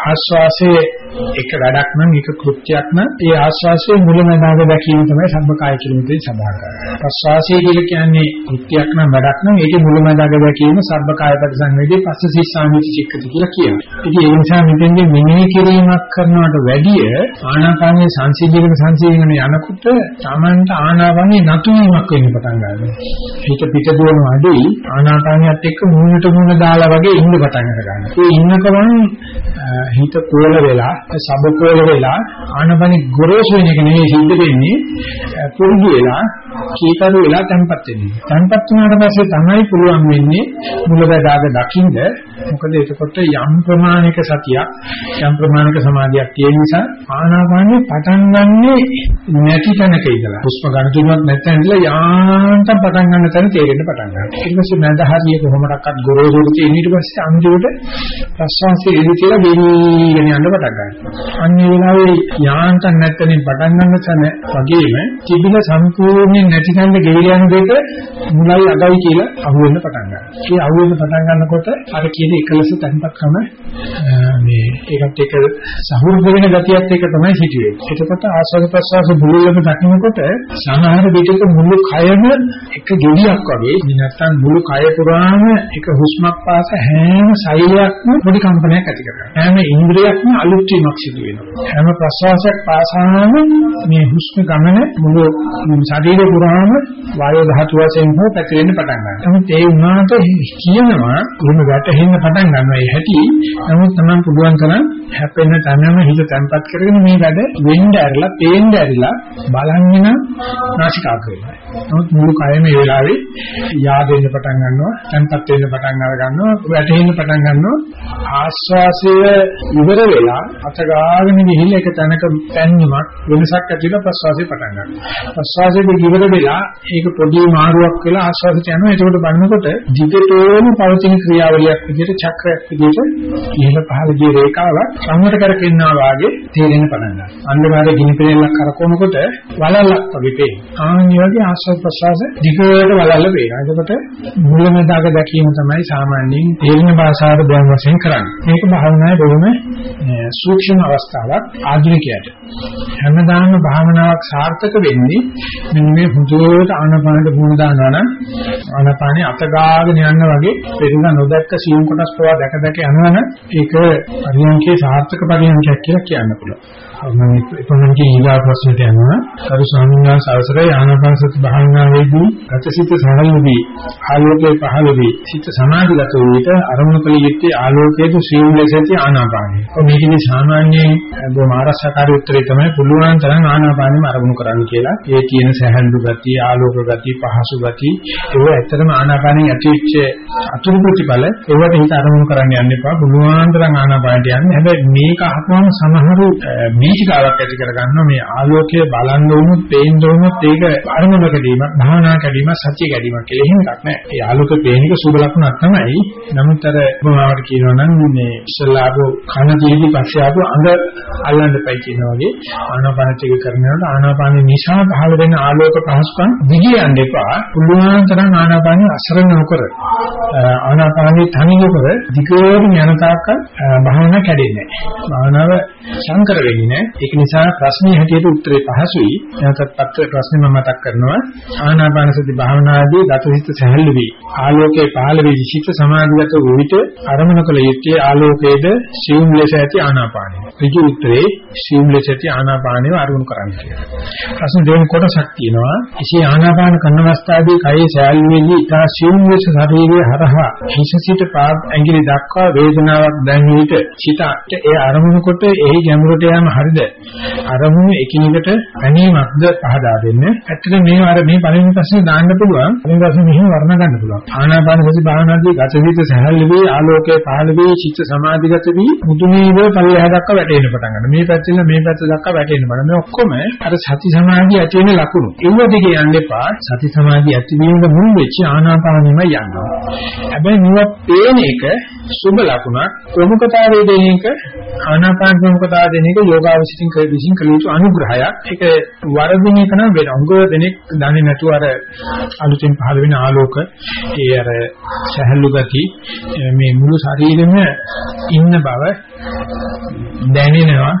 ආස්වාසයේ එක වැඩක් නම් එක කෘත්‍යයක් නම් ඒ ආස්වාසයේ මුලමඳාග දැකීම තමයි සම්බකාය කිලුමෙන් සඳහන් කරන්නේ. ප්‍රස්වාසය කියලා කියන්නේ කෘත්‍යයක් නම් වැඩක් නම් ඒකේ මුලමඳාග දැකීම සම්බකාය පරිසංවේදී පස්ස සිස්සාමිති චික්කති කියලා කියනවා. ඉතින් ඒ නිසා මෙතෙන්දී මෙනෙහි කිරීමක් කරනවට වැඩිය ආනාපානයේ සංසිද්ධියක සංසිද්ධියන යනකොට Tamanට ආනාපානයේ නතු වීමක් වෙන්න පටන් ගන්නවා. හිත පිට දුවන අඩුයි ආනාපානියත් එක්ක මූණට මූණ දාලා වගේ ඉන්න පටන් ගන්නවා. ඒ ඉන්නකම හිත කෝල වෙලා සබකෝල වෙලා ආනපනි ගොරෝසු වෙන එක නෙවෙයි සිද්ධ වෙන්නේ පුරුදු වෙලා කීකරු වෙලා තැම්පත් වෙන්නේ. තැම්පත් වුණාට පස්සේ තමයි පුළුවන් වෙන්නේ මුලබදාග දකින්ද මොකද එතකොට යම් ප්‍රමාණික සතියක් යම් ප්‍රමාණික සමාධියක් තියෙන නිසා ආනාපානෙ පටන් ගන්නෙ නැති තැනක ඉඳලා හුස්ම ගන්න තුනක් නැත්නම් ඉඳලා යාන්තම් පටන් ගන්න තැන තේරෙන්න පටන් ගන්නවා. ඊට පස්සේ මඳ හරිය කොහොමඩක්වත් ගොරෝසුට තියෙන ඊට පස්සේ අන්තිමට ප්‍රශ්වාසයේ ඉඳි කියලා වෙනීගෙන යන්න පටන් ගන්නවා. අන්නේ වෙලාවේ යාන්තම් නැත්නම් පටන් ගන්න තැන වගේම තිබිල සම්පූර්ණයෙන් නැති තැනක ගෙවිල යන දෙක මුලයි අගයි කියලා අහුවෙන්න පටන් ගන්නවා. ඒ අහුවෙන්න පටන් ගන්නකොට අර කියන එකලස තැන්පත්කම මේ ඒකට එක සහෘද වෙන ගතියත් එක තමයි සිටියේ. එතකොට ආස්වාද ප්‍රසවාස බුලුලම දකින්නකොට සමහර විටක මුළු කයම එක ගෙඩියක් වගේ නැත්නම් මුළු කය පුරාම එක හුස්මක් පාස හැම සෛලයක්ම පොඩි කම්පනයක් ඇති කරගන්නවා. හැම ඉන්ද්‍රියක්ම අලුත් වීමක් සිදු වෙනවා. හැම ප්‍රසවාසයක් පාසාම මේ හුස්ම ගමන මුළු ශරීරය පුරාම වායු ධාතු වශයෙන් හෝ පැතිරෙන්න පටන් ගන්නවා. නමුත් ඒ වුණාට කියනවා කොහොම වැටෙන්න පටන් ගන්නවා. ඒ හැටි නමුත් තමයි පුළුවන් තරම් හැපෙන්න තනම හිත තැම්පත් කරගෙන මේ වැඩ වෙන්න ඇරලා, පේන්න ඇරලා බලන්නේ නම් නාසිකාග වෙනවා. නමුත් මුළු කයම මේ වෙලාවේ yaadෙන්න පටන් ගන්නවා, තැම්පත් වෙන්න පටන් අර ගන්නවා, වැටෙන්න පටන් ගන්නවා. ආස්වාසය ඉවර වෙලා අතගාගෙන ගිහිල්ලා එක තැනක පැන්නීමක් වෙනසක් ඇතිවෙලා ප්‍රස්වාසය පටන් ගන්නවා. ප්‍රස්වාසයේ ඉවර වෙලා ඒක පොඩි මාරුවක් වෙලා ආස්වාසයට යනවා. ඒකෝට බලනකොට දිගටම පවතින ක්‍රියාවලියක් විදිහට චක්‍රයක් විදිහට ඉහළ පහළ ගිය රේඛාවක් සංවර කරකින්නවා වාගේ තේරෙන්න පටන් ගන්නවා. අන්ධකාරයේ ගිනි පෙරෙල්ලක් කරකවනකොට වලල්ලක් වගේ පේනවා. ආන් වගේ ආස්වාද ප්‍රසවාස දිගට වලල්ල පේනවා. එතකොට මුලමදාග දැකීම තමයි සාමාන්‍යයෙන් තේරෙන භාෂාවට දැන් වශයෙන් කරන්නේ. මේක භාවනාවේ බොහොම සූක්ෂම අවස්ථාවක් ආධුනිකයට. හැමදාම භාවනාවක් සාර්ථක වෙන්නේ මෙන්න මේ හුදුවට ආනපානට මුණ දානවා නම් ආනපානේ අතගාගෙන යන්න වගේ පෙරලා නොදැක්ක සියුම් කොටස් පවා දැක දැක යනවනම් ඒක පරියන්කේ සාර්ථක පරියන්කයක් කියලා කියන්න පුළුවන්. මම එපමණකින් ඊගා ප්‍රශ්නට යනවා. කරු ස්වාමීන් වහන්සේ අවසරයි ආනාපානසති භාවනාවේදී ගතසිත සමලදී ආලෝකයේ පහළදී සිත සමාධිගත වූ විට අරමුණු කළ යුත්තේ ආලෝකයේ ශ්‍රීම් ලෙසති ආනාපානයි. මේකේ සාමාන්‍යයෙන් බොහොම ආරක්ෂාකාරී උත්තරේ තමයි පුළුවන් තරම් ආනාපානෙම අරමුණු කරන්න කියලා. ඒ කියන සැහැල්ලු ගතිය, ආලෝක ගතිය, පහසු ගතිය ඒව ඇත්තටම ආනාපානෙ ඇතිවෙච්ච අතුරු ප්‍රතිඵල ඒවට හිත අරමුණු කරන්න යන්න එපා. පුළුවන් තරම් ආනාපානට යන්න. හැබැයි මේක අහපුවම සමහරු බීජකාවක් ඇති කරගන්නවා මේ ආලෝකය බලන්න වුණොත් පේන්න වුණොත් ඒක අරමුණ කැඩීමක් භාවනා කැඩීමක් සත්‍ය කැඩීමක් කියලා එහෙම එකක් නෑ. ඒ ආලෝක පේන එක සුබ ලක්ෂණක් තමයි. නමුත් අර මොනවාට කියනවා නම් මේ ඉස්සලාපෝ කන දීදි පස්සේ ආපු අඟ අල්ලන්න එපයි කියනවා වගේ ආනාපානචික කරනකොට ආනාපාන නිසා පහළ වෙන ආලෝක පහසුකම් දිග යන්න එපා. පුළුවන් තරම් ආනාපාන අසරණ නොකර ආනාපානේ තනි නොකර දිගටම යන තාක්ක භාවනා කැඩෙන්නේ නෑ. භාවනාව සංකර වෙන්නේ නෑ. ඒක නිසා ප්‍රශ්නේ හැටියට උත්තරේ පහසුයි. එතනත් පත්‍ර ප්‍රශ්නේ මම මතක් කරනවා. ආනාපාන සති භාවනාදී ගතහිත සැහැල්ලු වී ආලෝකයේ පහළ වී විචිත සමාධිගත වූ විට අරමුණ කළ යුත්තේ ආලෝකයේද සියුම් ලෙස ඇති ආනාපානය. ඍජු උත්තරේ සියුම් ලෙස ඇති ආනාපානය අරමුණු කරන්න කියලා. ප්‍රශ්න දෙවෙනි කොටසක් තියෙනවා. එසේ ආනාපාන කරන අවස්ථාවේ කයේ සැහැල්ලු වෙන්නේ ඉතා සියුම් ලෙස ශරීරයේ හරහා හිස සිට පාද ඇඟිලි දක්වා වේදනාවක් දැනෙන විට සිතට ඒ අරමුණු කොට එහි ගැඹුරට යාම හරිද? අරමුණු එකිනෙකට ගැනීමක්ද පහදා දෙන්න. ඇත්තට මේ අර මේ පළවෙනි ප්‍රශ්නේ දාන්න පුළුවන්. පළවෙනි ප්‍රශ්නේ මෙහෙම වර්ණ ගන්න පුළුවන්. ආනාපාන සති භාවනාදී ගත විද සහැල්ලු වී ආලෝකයේ පහළ වී චිත්ත සමාධිගත වී මුදුනේව පල්ලෙහා දක්වා වැටෙන්න පටන් ගන්නවා. මේ පැත්තෙන් මේ පැත්ත දක්වා වැටෙන්න බඩ. මේ ඔක්කොම අර සති සමාධිය ඇති වෙන ලකුණු. ඒව දිගේ යන්න එපා. සති සමාධිය ඇති වීම මුල් වෙච්ච ආනාපානෙම යනවා. හැබැයි මේවා පේන එක සුබ ලකුණක්. ප්‍රමුඛතාවයේ දෙන එක ආනාපාන ප්‍රමුඛතාව දෙන එක යෝගාවචිතින් කර විසින් කළ යුතු අනුග්‍රහයක්. ඒක වරදින එක නම් වෙන අංග දෙනෙක් දන්නේ නැතුව අර අලුතෙන් පහළ වෙන ආලෝක ඒ අර සහැල්ලු ගති මේ මුළු ශරීරෙම ඉන්න බව දැනෙනවා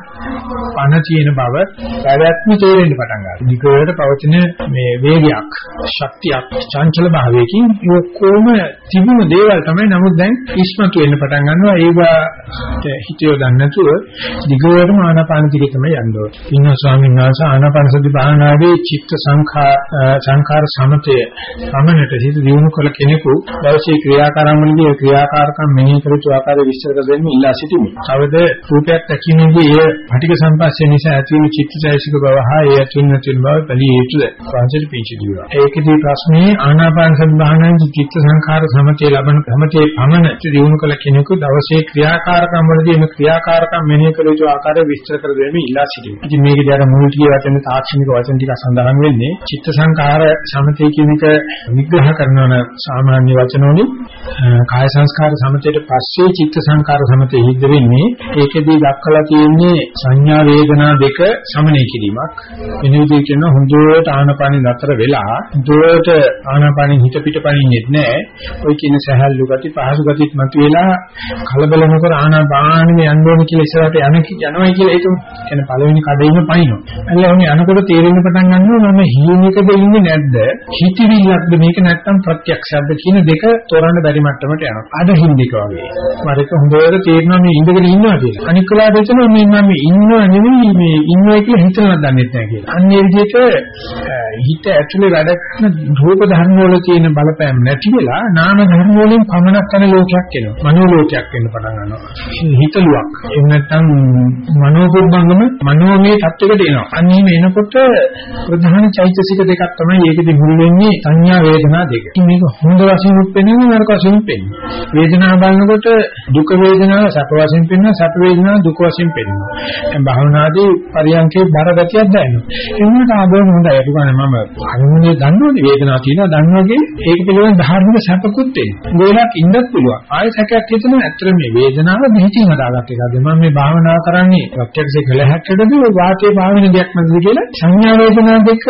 පණ තියෙන බව පැවැත්ම තේරෙන්න පටන් ගන්නවා. නිකෝයට පවතින මේ වේගයක්, ශක්තියක්, චංචල භාවයකින් ඒ කොහොම තිබුණ දේවල් තමයි නමුත් දැන් ඉස්මතු වෙන්න පටන් ගන්නවා. ඒවා හිතියෝ දන්නේ නැතුව නිකෝයටම ආනාපාන දිගේ තමයි යන්න ඕනේ. ඉන්න ස්වාමීන් වහන්සේ ආනාපාන සති භාවනාවේ චිත්ත සංඛා සංඛාර සමතය සමනට හිත දියුණු කළ කෙනෙකු දවසේ ක්‍රියාකාරම්වලදී ක්‍රියාකාරකම් මෙහි කරතු ආකාරය විස්තර කර දෙන්න ඉල්ලා සිටිමි. කවද රූපයක් දැකීමේදී එය පටික සම්පස්සේ නිසා ඇතිවන චිත්තචෛසික බව හා ඒ ඇතිවෙන නැතිවෙන බව බැලිය යුතුද? වාචික පිංචිදිවා. ඒකදී ප්‍රශ්නේ ආනාපාන සම්භාවනාවේ චිත්ත සංඛාර සමතේ ලබන සමතේ පමණ දියුණු කළ කෙනෙකු දවසේ ක්‍රියාකාරකම් වලදී එම ක්‍රියාකාරකම් මෙහි කරතු ආකාරය විස්තර කර දෙන්න ඉල්ලා සිටිමි. ඉතින් මේකදී අර මුල් කිය වචන තාක්ෂණික වචන ටික සඳහන් වෙන්නේ චිත්ත සංඛාර සමතේ කියන එක විග්‍රහ කරනවන සාමාන්‍ය වචන වලින් කාය සංස්කාර සමතේට පස්සේ චිත්ත සංඛාර සමතේ හිද්ද වෙන්නේ ඒකෙදී දක්වලා තියෙන්නේ සංඥා වේදනා දෙක සමනය කිරීමක් වෙන විදිහට කියන හොඳට ආනපානෙ නතර වෙලා හොඳට ආනපානෙ හිත පිට පනින්නෙත් නැහැ ඔය කියන සහැල්ලු ගති පහසු ගතිත් මතුවෙලා කලබල නොකර ආනපානෙ යන්න ඕන කියලා ඉස්සරහට යන යනවා කියලා ඒක කියන පළවෙනි කඩේම පනිනවා එල්ල ඔන්නේ අනකොට තේරෙන්න පටන් ගන්නවා මම හීනෙකද ඉන්නේ නැද්ද හිතවිල්ලක්ද මේක නැත්තම් ප්‍රත්‍යක්ෂයක්ද කියන දෙක තෝරන්න බැරි මට්ටමට යනවා අද හින්දික වගේ මම ඒක හොඳට තේරෙනවා මේ ඉඳගෙන ඉන්නවා කියලා අනික් වෙලාවට එතන මේ මම ඉන්නව නෙවෙයි මේ ඉන්නවා කියලා හිතලා දන්නේ නැහැ කියලා. අන්න ඒ විදිහට හිත ඇතුලේ වැඩ කරන රූප ධර්ම වල තියෙන බලපෑම් නැති වෙලා නාම ධර්ම වලින් පමණක් යන ලෝකයක් එනවා. මනෝ ලෝකයක් වෙන්න පටන් ගන්නවා. හිතලුවක්. එහෙම නැත්නම් මනෝපුබ්බංගම මනෝමය තත්ත්වයකට එනවා. අන්න එහෙම එනකොට ප්‍රධාන චෛතසික දෙකක් තමයි ඒකෙදි මුල් වෙන්නේ සංඥා වේදනා දෙක. මේක හොඳ වශයෙන් උපෙන්නේ නරක වශයෙන් පෙන්නේ. වේදනාව බලනකොට දුක වේදනාව සැප වශයෙන් පෙන්වනවා සැප වේදනාව දුක වශයෙන් පෙන්වනවා. දැන් භාවනාදී පරියන්කේ බර ගතියක් දැනෙනවා. ඒ වුණාට ආදෝන හොඳයි. ඒක මම අනුනේ දන්නෝනේ වේදනාව තියෙනවා දන්නවගේ ඒක පිළිබඳ ධාර්මික සැපකුත් එන්නේ. ගෝලක් ඉන්නත් පුළුවන්. ආයෙ සැකයක් හිතෙනවා ඇත්තට මේ වේදනාව මෙහිතින් හදාගත්ත එකද මම මේ භාවනා කරන්නේ ප්‍රත්‍යක්ෂ කළ හැක්කද වාතයේ භාවන දෙයක් නැද්ද කියලා සංඥා වේදනා දෙක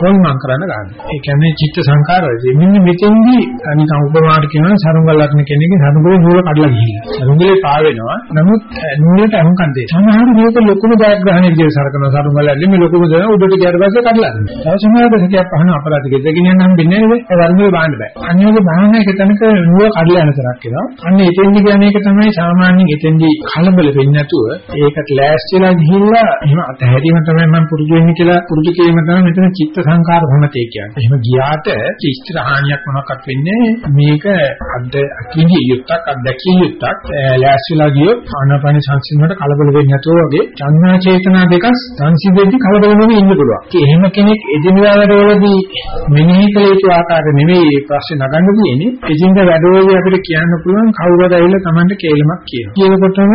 හොල්මන් කරන්න ගන්න. ඒ කියන්නේ චිත්ත සංකාරය. මෙන්න මෙතෙන්දී අනික උපමාට කියනවා සරුංගල් ලක්න කෙනෙක්ගේ සරුංගලේ නූල කඩලා ගිහිල්ලා. සරුංගලේ පාවෙනවා. නමුත් නූලට අහුම්කම් දෙයි. සමහර මේක ලොකුම ජයග්‍රහණයක් විදිහට සලකන සරුංගල් ඇල්ලේ මේ ලොකුම දේ උඩට ගියාට පස්සේ කඩලා දෙනවා. තව සමහරකට සතියක් පහන අපරාධ ගෙදගෙන යන හම්බෙන්නේ නේද? ඒ වර්ණේ බාන්න බෑ. අනිවාර්ය භාවනා එක තැනක නූල කඩලා යන තරක් වෙනවා. අන්න එතෙන්දි කියන එක තමයි සාමාන්‍යයෙන් එතෙන්දි කලබල වෙන්නේ නැතුව ඒකට ලෑස්තිලා ගිහිල්ලා එහෙම අතහැරීම තමයි මම පුරුදු වෙන්නේ කියලා පුරුදු කිරීම තමයි මෙතන චිත්ත සංකාර භමතේ කියන්නේ. එහෙම ගියාට චිත්‍ර හානියක් මොනක්වත් වෙන්නේ මේක අද්ද අකින්දිය යුක්තක් අද්දකිය යුක්තක් ලෑස්තිලා ගියොත් ආනාපාන සංසිඳනට කලබල වෙන්නේ නැතුව වගේ චන්නා චේතනා දෙක සංසිඳෙද්දි කලබල වෙන්නේ ඉන්න පුළුවන්. එහෙම කෙනෙක් එදිනෙදා වැඩවලදී මෙනෙහි කළ යුතු ආකාරය නෙවෙයි ප්‍රශ්නේ නගන්න තියෙන්නේ. එදිනෙදා වැඩවලදී අපිට කියන්න පුළුවන් කවුරුද ඇවිල්ලා Tamanට කේලමක් කියනවා. කියනකොටම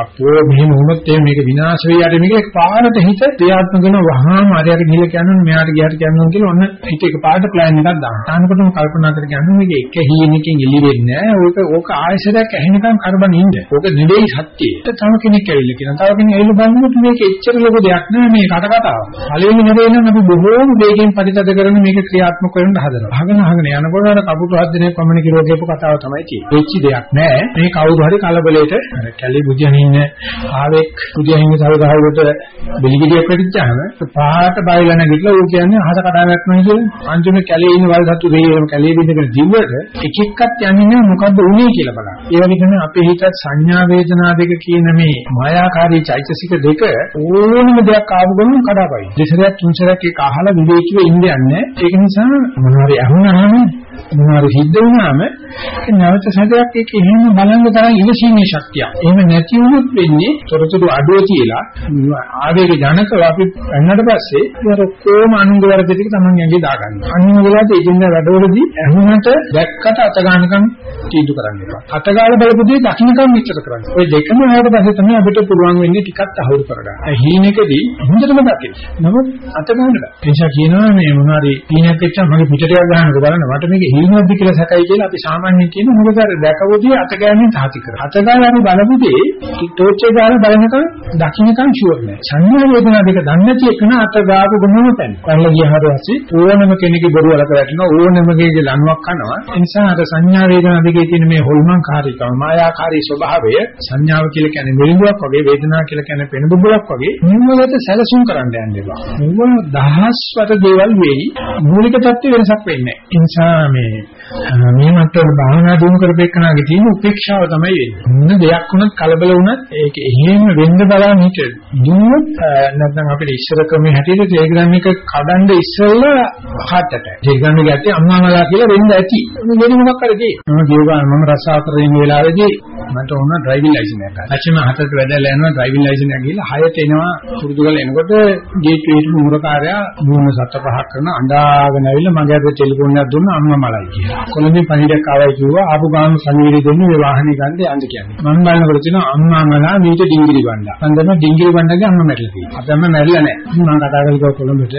අපෝ මෙහෙම වුණොත් මේක විනාශ වෙයි යට මේක පාරට හිත ක්‍රියාත්මක කරන වහාම අරයට ගිහලා කියනවා මෙයාට ගියාට කියනවා කියලා ඔන්න හිත එක පාරට ප්ලෑන් එකක් දානවා. තානකොටම කල්පනා කර කියනවා මේක එක හීනකින් එළි වෙන්නේ නැහැ. ඕක ඕක ආයසරයක් ඇහෙනකම් කරබන් ඉන්න. ඕක නෙවෙයි සත්‍යය. තව කෙනෙක් ඇවිල්ලා කියනවා. තව කෙනෙක් ඇවිල්ලා බලනකොට මේක එච්චර ලොකු දෙයක් නෙවෙයි මේ කට කතාව. පළවෙනි හැරේ නම් අපි බොහෝම වේගෙන් පරිතද කරන මේක ක්‍රියාත්මක කරන්න හදනවා. අහගෙන අහගෙන යනකොට අර කපුටු හත් දිනක් පමණ කිරෝ කියපු කතාව තමයි තියෙන්නේ. වෙච්ච දෙයක් නෑ. මේ කවුරු හරි කලබලයට අර කැලේ බුදියන් ඉන්න ආවෙක් බුදියන් ඉන්න සල්ගහවලට බෙලිගිරියක් වැටිච්චාම පාට බයලා නැගිටලා ඌ කියන්නේ අහස කඩාවක් නැහැ කියලා. අන්තිම කැලේ ඉන්න වල සතු දෙයියම කැලේ බින්දගෙන දිව්වට එක එක්කත් යන්නේ නැහැ මොකද්ද උනේ කියලා බලන්න. ඒ වගේ තමයි අපේ හිතත් සංඥා වේදනා දෙක කියන මේ මායාකාරී චෛතසික දෙක ඕනම දෙයක් ආව ගමන් කඩාපයි. දෙසරයක් තුන්සරයක් ඒක අහලා විවේකීව ඉන්න යන්නේ. ඒක නිසා මොනවාරි අහුනහම මොනවාරි සිද්ධ වුණාම නැවත සැදයක් ඒක එහෙම බලන්න තරම් ඉවසීමේ ශක්තිය. එහෙම නැති වුණොත් වෙන්නේ තොරතුරු අඩුව තියලා ආවේග ජනකව අපි පන්නට පස්සේ ඒක කොහොම අනුංග වර්ග ටික තමන් ඇඟේ දාගන්නවා. අනිත් වෙලාවට ඉදින්න වැඩවලදී ඇහුනට දැක්කට අත ගන්නකම් තීන්දුව කරන්න එපා. අත ගාලා බලපොදී දකින්නකම් විතර කරන්න. ඔය දෙකම ආවට පස්සේ තමයි අපිට පුළුවන් වෙන්නේ ටිකක් අහුරු කරගන්න. හීනෙකදී හොඳටම දකින්න. නමුත් අත ගන්න බෑ. ඒ නිසා කියනවා මේ මොනවාරි හීනයක් එක්ක මගේ පිටට යන ගහනක බලන්න මට මේක මේක හීනක්ද කියලා සැකයි කියලා අපි සාමාන්‍යයෙන් කියන මොකද අර දැකවදී අත ගෑමෙන් තාති කර. අත ගාලා අපි බලමුදී ටෝච් එක දාලා බලනකම් දකින්නකම් ෂුවර් නෑ. සංඥා වේදනා දෙක දන්නේ නැති එකන අත ගාපු ගමම තැන්. කරලා ගියාට පස්සේ ඕනම කෙනෙකුගේ බොරු වලක වැටෙනවා ඕනම කෙනෙකුගේ ලණුවක් කනවා. ඒ නිසා අර සංඥා වේදනා දෙකේ තියෙන මේ හොල්මන්කාරීකම මායාකාරී ස්වභාවය සංඥාව කියලා කියන්නේ මිරිඟුවක් වගේ වේදනාව කියලා කියන්නේ පෙන බුබුලක් වගේ නිවලට සැලසුම් කරන්න යන්න එපා. මොන දහස්වර දේවල් වෙයි මූලික தත්ත්ව වෙනසක් වෙන්නේ නැහැ. ඒ නිසා මේ මේ මට්ටමේ භාවනා දිනු කරපේකනාගේ තියෙන උපේක්ෂාව තමයි වෙන්නේ. මොන දෙයක් වුණත් කලබල වුණත් ඒක එහෙම වෙන්න බලන්න හිට. දුන්නොත් නැත්නම් අපිට ඉස්සර ක්‍රමයේ හැටියට ටෙලිග්‍රෑම් එක කඩන්න ඉස්සෙල්ලා හටට. ටෙලිග්‍රෑම් එක ඇත්තේ අම්මා මලා කියලා වෙන්න ඇති. වෙන මොකක් කරේ මම ගියවා මම රසාතර ඉන්න වෙලාවේදී මට ඕන ඩ්‍රයිවිං ලයිසන් එකක්. ලක්ෂණ හතරට වැඩලා යනවා ඩ්‍රයිවිං ලයිසන් එක ගිහලා හයට එනවා පුරුදු කරලා එනකොට ගේට් වේට මුරකාරයා දුන්න සත පහක් කරන අඬාගෙන ඇවිල්ලා මගේ අත ටෙලිෆෝන් එකක් දුන්නා අම්මා මලයි කියලා. කොළඹින් පණිඩක් ආවයි කිව්වා ආපු ගාම සංවීර්ය දෙන්නේ මේ වාහනේ ගන්න යන්න කියන්නේ. මම බලනකොට තියෙනවා අම්මා මලා මීට ඩිංගිරි බණ්ඩා. මම දන්නවා ඩිංගිරි බණ්ඩාගේ අම්මා මැරිලා තියෙනවා. අපේ අම්මා මැරිලා නැහැ. මම කතා කරලා කොළඹට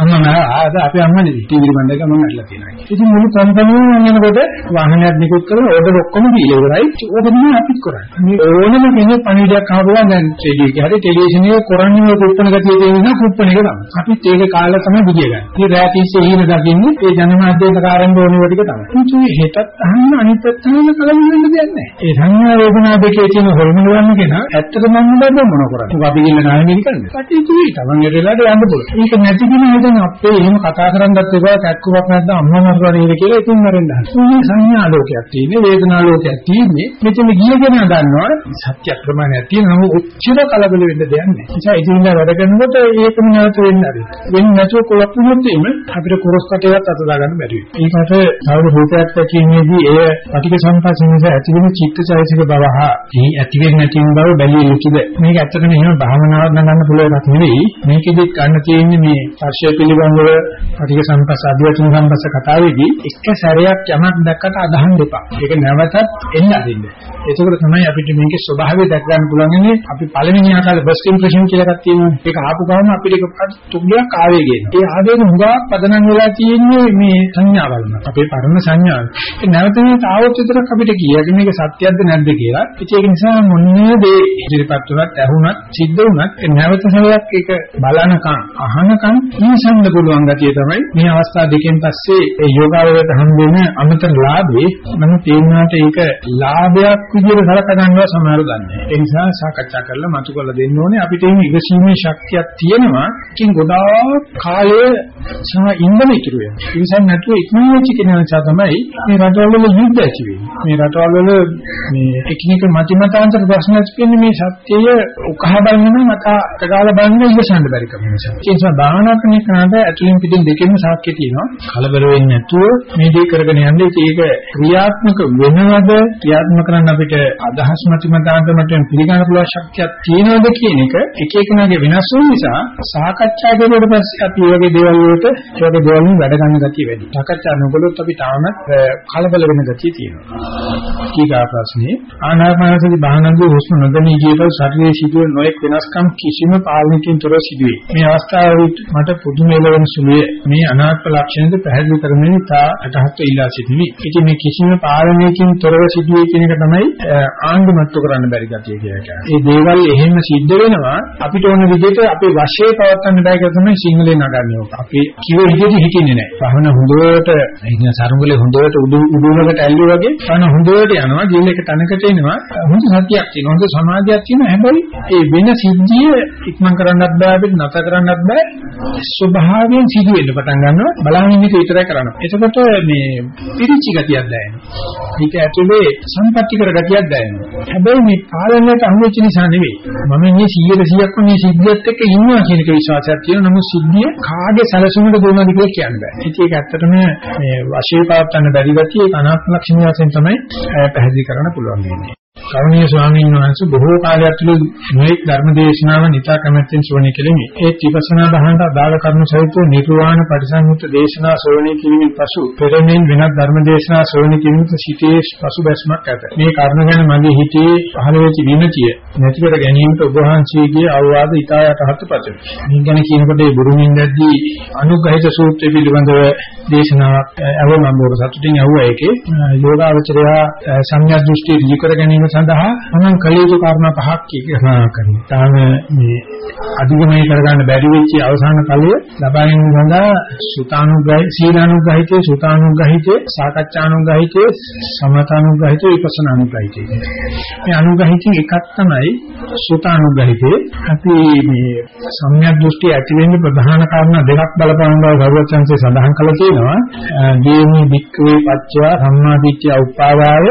අම්මා මලා ආද අපේ අම්මා නෙවෙයි ඩිංගිරි බණ්ඩාගේ අම්මා මැරිලා තියෙනවා. ඉතින් මුළු කම්පැනිම යනකොට වාහනයක් නිකුත් කරලා ඕඩර් ඔක්කොම දීලා ඉවරයි. ඕක තමයි අපිත් කරන්නේ. මේ ඕනම කෙනෙක් පණිවිඩයක් ආවම දැන් ටෙලි එක හරි ටෙලිවිෂන් එක කරන්නේ ඔය කුප්පන ගතිය තියෙන නිසා කුප්පන එක තමයි. අපිත් ඒක කාලේ තමයි බුදිය ගන්න. ඉතින් රෑ තිස්සේ හින දකින්නේ ඒ ජනමාධ්‍යයට කාරණා ඕනේ ටික තමයි. ඉතින් හෙටත් අහන්න අනිත් පැත්තට කලබල වෙන්න දෙයක් නැහැ. ඒ සංඥා වේදනා දෙකේ තියෙන හොල්මන ගන්න කෙනා ඇත්තටම මම බෑ මොන කරන්නේ. අපි ගිහින් නායමික කරන්නේ. කටයුතු තමන් ඉරලාට යන්න පුළුවන්. ඒක නැති කෙනා හිතන අපේ එහෙම කතා කරන්නත් එපා කැක්කුවක් නැද්ද අම්මා මරලා නේද කියලා ඉතින් මරෙන්න හදනවා. මේ සංඥා ලෝකයක් තියෙන්නේ වේදනා ලෝකයක් තියෙන්නේ. මෙතන ගිය කෙනා දන්නවා සත්‍ය ප්‍රමාණයක් තියෙනවා. නමුත් උච්චර කලබල වෙන්න දෙයක් නැහැ. ඒ නිසා ඉතින් වැඩ කරනකොට ඒකම නැවත වෙන්න ඇති. වෙන්නේ නැතුව කොලක් වුණොත් එimhe අපිට කොරස් කටේවත් අත දාගන්න බැරි වෙනවා. ඒකට සාවර රූපයක් දැකීමේදී එය පටික සම්පස්ස නිසා ඇතිවෙන චිත්තචෛතසික බව හා ඒ ඇති වෙන්නේ නැති බව බැලිය යුතුද? මේක ඇත්තටම එහෙම භාවනාවක් ගන්න පුළුවන් එකක් නෙවෙයි. මේකෙදි ගන්න තියෙන්නේ මේ ස්පර්ශය පිළිබඳව පටික සම්පස්ස අධ්‍යයන සම්පස්ස කතාවේදී එක සැරයක් යමක් දැක්කට අදහන් දෙපා. ඒක නැවතත් එන්න අරින්න. ඒකෝට තමයි අපිට මේකේ ස්වභාවය දැක ගන්න පුළුවන් අපි පළවෙනි ආකාරය first impression කියලා එකක් තියෙනවා. ඒක ආපු ගමන් අපිට එකපාරට තුග්ගයක් ආවේගයෙන්. ඒ ආවේග හුඟක් පදනම් වෙලා තියෙන්නේ මේ සංඥාවල්. අපේ පරණ සංඥාවල්. ඒ නැවත මේ තාවොත් විතරක් අපිට කියයි මේක සත්‍යයක්ද නැද්ද කියලා. ඒක නිසා මොන්නේ දේ ඉදිරිපත් වුණත් ඇහුණත් සිද්ධ වුණත් ඒ නැවත සැරයක් ඒක බලනකම් අහනකම් ඉන්සන්න පුළුවන් ගතිය තමයි මේ අවස්ථා දෙකෙන් පස්සේ ඒ යෝගාවලට හම් වෙන අමතර ලාභේ මම තේරුණාට ඒක ලාභයක් විදිහට සලකා ගන්නවා සමහරව දන්නේ. ඒ නිසා සාකච්ඡා කරලා මතු කරලා දෙන්න ඕනේ අපිට මේ ඉවසීමේ ශක්තියක් තියෙනවා. ඉතින් ගොඩාක් කාලය සහ ඉන්ධන ඉතුරු වෙනවා. ඒ නිසා නැතුව ඉක්මනට කෙනා නිසා තමයි මේ රටවල යුද්ධ ඇති වෙන්නේ. මේ රටවල මේ එකිනෙක මතිමතාන්තර ප්‍රශ්න ඇති වෙන්නේ මේ සත්‍යය උකහා බලන නම් අතගාලා බලන ඉවසන්න බැරි කම නිසා. ඒ නිසා භාවනා කරන කෙනාට ඇතුලින් පිටින් දෙකෙන්ම සාක්ෂිය තියෙනවා. කලබල වෙන්නේ නැතුව මේ දේ කරගෙන යන්න ඒක ක්‍රියාත්මක වෙනවද ක්‍රියාත්මක කරන්න අපිට අදහස් මතිමතාන්තර මතෙන් පිළිගන්න පුළුවන් ශක්තියක් තියෙනවද කියන එක එක එකනාගේ වෙනස් වූ නිසා සාකච්ඡා කරුවට පස්සේ අපි මේ වගේ දේවල් වලට ඒ වගේ දේවල් වලින් වැඩ ගන්න ගතිය වැඩි. සාකච්ඡා නොකළොත් අපි තාමත් කලබල වෙන ගතිය තියෙනවා. ඊගා ප්‍රශ්නේ ආනාපානසති භාවනාවේ හුස්ම නොදැනී ගියපල් ශරීරයේ සිදුවන නොයෙක් වෙනස්කම් කිසිම පාලනයකින් තොරව සිදුවේ. මේ අවස්ථාවේ මට පුදුම එළවෙන සුළුය. මේ අනාත්ම ලක්ෂණද පැහැදිලි කරමින් තා අටහත් ඉල්ලා සිටිමි. ඉතින් මේ කිසිම පාලනයකින් තොරව සිදුවේ කියන එක තමයි ආණ්ඩුමත්තු කරන්න බැරි ගතිය කියලා කියන්නේ. මේ දේවල් එහෙම සිද්ධ වෙනවා අපිට ඕන විදිහට අපේ වශයේ පවත්වන්න බෑ කියලා තමයි සිංහලෙන් නගන්නේ ඕක. අපි කිව්ව විදිහට හිතින්නේ නැහැ. භවන හොඳට ඉන්න සරුංගලේ හොඳට උඩු උඩුවකට ඇල්ලුව වගේ භවන හොඳට යනවා. ජීල එක තැනකට එනවා. හොඳ සතියක් තියෙනවා. හොඳ සමාධියක් තියෙනවා. හැබැයි ඒ වෙන සිද්ධිය ඉක්මන් කරන්නත් බෑ අපිට නැත කරන්නත් බෑ. ස්වභාවයෙන් සිදු වෙන්න පටන් ගන්නවා. බලහින් ඉන්න විතරයි කරන්නේ. එතකොට මේ පිරිචි ගතියක් දැනෙනවා. ඒක ඇතුලේ සම්පත්‍ති කර ගතියක් දැනෙනවා. හැබැයි මේ පාලනයට අහුවෙච්ච නිසා නෙවෙයි. මම මේ 100%ක්ම මේ සිද්ධියත් එක්ක ඉන්නවා කියන එක විශ්වාසයක් තියෙනවා. නමුත් සිද්ධිය කාගේ සැලසුමකට දුවනද කියලා කියන්න බෑ. ඒක ඇත්තටම මේ වශයෙන් පවත්වන්න බැරි ගතිය ඒක අනාත්ම ලක්ෂණ වශයෙන් තමයි පැහැදිලි කරන්න පුළුවන් වෙන්නේ. කෞණීය ස්වාමීන් වහන්සේ බොහෝ කාලයක් තුළ මේ ධර්ම දේශනාව නිතා කැමැත්තෙන් ශ්‍රවණය කෙලිමි. ඒ ත්‍රිපසනා දහනට අදාළ කරුණු සහිත නිර්වාණ පරිසංයුක්ත දේශනා ශ්‍රවණය කිරීමෙන් පසු පෙරමෙන් වෙනත් ධර්ම දේශනා ශ්‍රවණය කිරීමට සිටේ පසුබැස්මක් ඇත. මේ කරුණ ගැන මගේ හිතේ පහළ වෙච්ච විනතිය නැති කර ගැනීමට ඔබ වහන්සේගේ අවවාද ඉතා යටහත් පතමි. මේ ගැන කියනකොට ඒ බුරුමින් දැද්දී අනුග්‍රහිත සූත්‍රය පිළිබඳව දේශනාවක් ඇහුවා මම බොර සතුටින් ඇහුවා ඒකේ යෝගාවචරය සම්‍යක් දෘෂ්ටි ඍජු කර ගැනීම සඳහා මම කළ යුතු කාරණා පහක් කියනවා කරනවා. තාම මේ අධිගමනය කරගන්න බැරි වෙච්ච අවසාන ඵලය ලබා ගැනීම සඳහා සුතානුග්‍රහී සීලානුග්‍රහිතේ සුතානුග්‍රහිතේ සාකච්ඡානුග්‍රහිතේ සමතානුග්‍රහිතේ විපස්සනානුග්‍රහිතේ. මේ අනුග්‍රහිතේ එකක් තමයි සුතානුග්‍රහිතේ අපි මේ සම්‍යක් දෘෂ්ටි ඇති වෙන්න ප්‍රධාන කාරණා දෙකක් බලපාන බව ගරුවචන්සේ සඳහන් කළා තියෙනවා දීනි වික්‍රේ පච්චය සම්මාදිට්ඨිය උපාදාය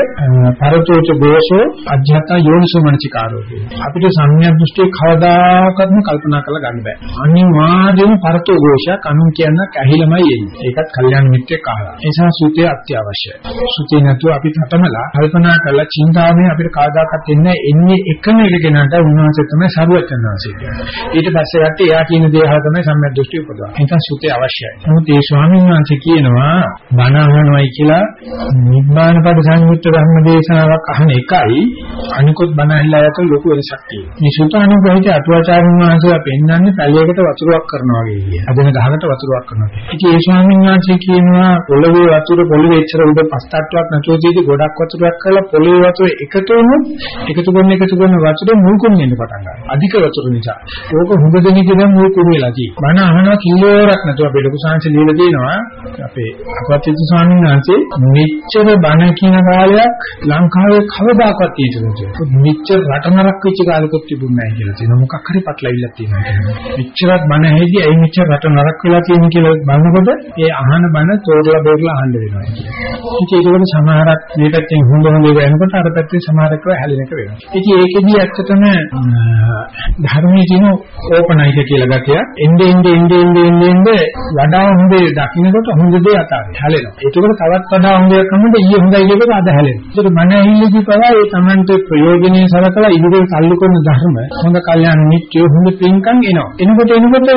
පරතෝච දෝෂෝ අධ්‍යාත්ම යෝනිසෝ මනසිකාරෝ අපිට සම්‍යක් දෘෂ්ටි කවදාකවත්ම කල්පනා කරලා ගන්න බෑ. අනිවාර්යයෙන්ම පරතෝ දෝෂයක් අනුන් කියනක් ඇහිලමයි එන්නේ. ඒකත් කල්යාණ මිත්‍රෙක් අහලා. ඒ නිසා සුතේ අත්‍යවශ්‍යයි. සුතේ නැතුව අපි තටමලා කල්පනා කරලා චින්තාමේ අපිට කාදාකත් එන්නේ එන්නේ එකම එක කෙනාට උන්වහන්සේ තමයි සරුවචනාංශය කියන්නේ. ඊට පස්සේ යටි එයා කියන දේ අහලා තමයි සම්‍යක් දෘෂ්ටි උපදවන්නේ. ඒක සුතේ අවශ්‍යයි. නමුත් ඒ ස්වාමීන් වහන්සේ කියනවා බණ අහනවයි කියලා නිබ්බාන පද සංයුක්ත ධර්ම දේශනාවක් අහන එකයි අනිකුත් බණ ඇහිලා යත ලොකු වෙනසක් තියෙනවා. මේ සුතානුගහිත අටුවාචාර්යන් වහන්සේලා පෙන්වන්නේ පැලයකට වතුරක් කරනවා වගේ. අදන ගහකට වතුරක් කරනවා. ඉතින් ඒ ස්වාමීන් වහන්සේ කියනවා පොළවේ වතුර පොළවේ එච්චර උඩ පස්තට්ටුවක් නැතුව තියෙදි ගොඩක් වතුරක් කරලා පොළවේ වතුර එකතු වුණොත් එකතු කරන එකතු කරන වතුර මුල් කුණු වෙන්න පටන් ගන්නවා. අධික වතුර නිසා. ඕක හුඟ දෙනෙක් දැන් මුල් කුණු වෙලා තියෙනවා. බණ අහනවා කිලෝරක් නැතුව අපේ ලොකු සංහස ලියලා දෙනවා. අපේ අපත්‍ත්‍ය ස්වාමීන් වහන්සේ මෙච්චර බණ කියන කාලයක් ලංකාවේ කවදාකවත් තියෙන්නේ මෙච්චර රට නරක වෙච්ච කාලෙකත් තිබුණේ නැහැ කියලා තියෙනවා. මොකක් හරි පටලවිල්ලක් තියෙනවා කියන්නේ. මෙච්චරක් බණ ඇහිදී ඇයි මෙච්චර රට නරක වෙලා තියෙන්නේ කියලා බලනකොට ඒ අහන බණ තෝරලා බේරලා අහන්න වෙනවා කියන්නේ. ඉතින් ඒකවල සමහරක් මේ පැත්තෙන් හොඳ හොඳ ඒවා එනකොට අර පැත්තේ සමහරක් ඒවා හැලෙන එක වෙනවා. ඉතින් ඒකෙදී ඇත්තටම ධර්මයේ තියෙන ඕපනයික කියලා ගැතිය එnde ende ende ende ende වඩා හොඳේ දකින්නකොට හොඳ දේ අතාරින්න හැලෙනවා. ඒකවල තවත් වඩා හොඳ එකක් කමද ඊයේ හොඳයි කියනකොට අද හැලෙනවා. ඒක මන ඇහිල්ලදී පවා ඒ Tamante ප්‍රයෝජනෙයි සලකලා ඉදිරියට තල්ලු කරන ධර්ම හොඳ කල්යාණ මිත්‍ය හොඳ පින්කම් එනවා. එනකොට එනකොට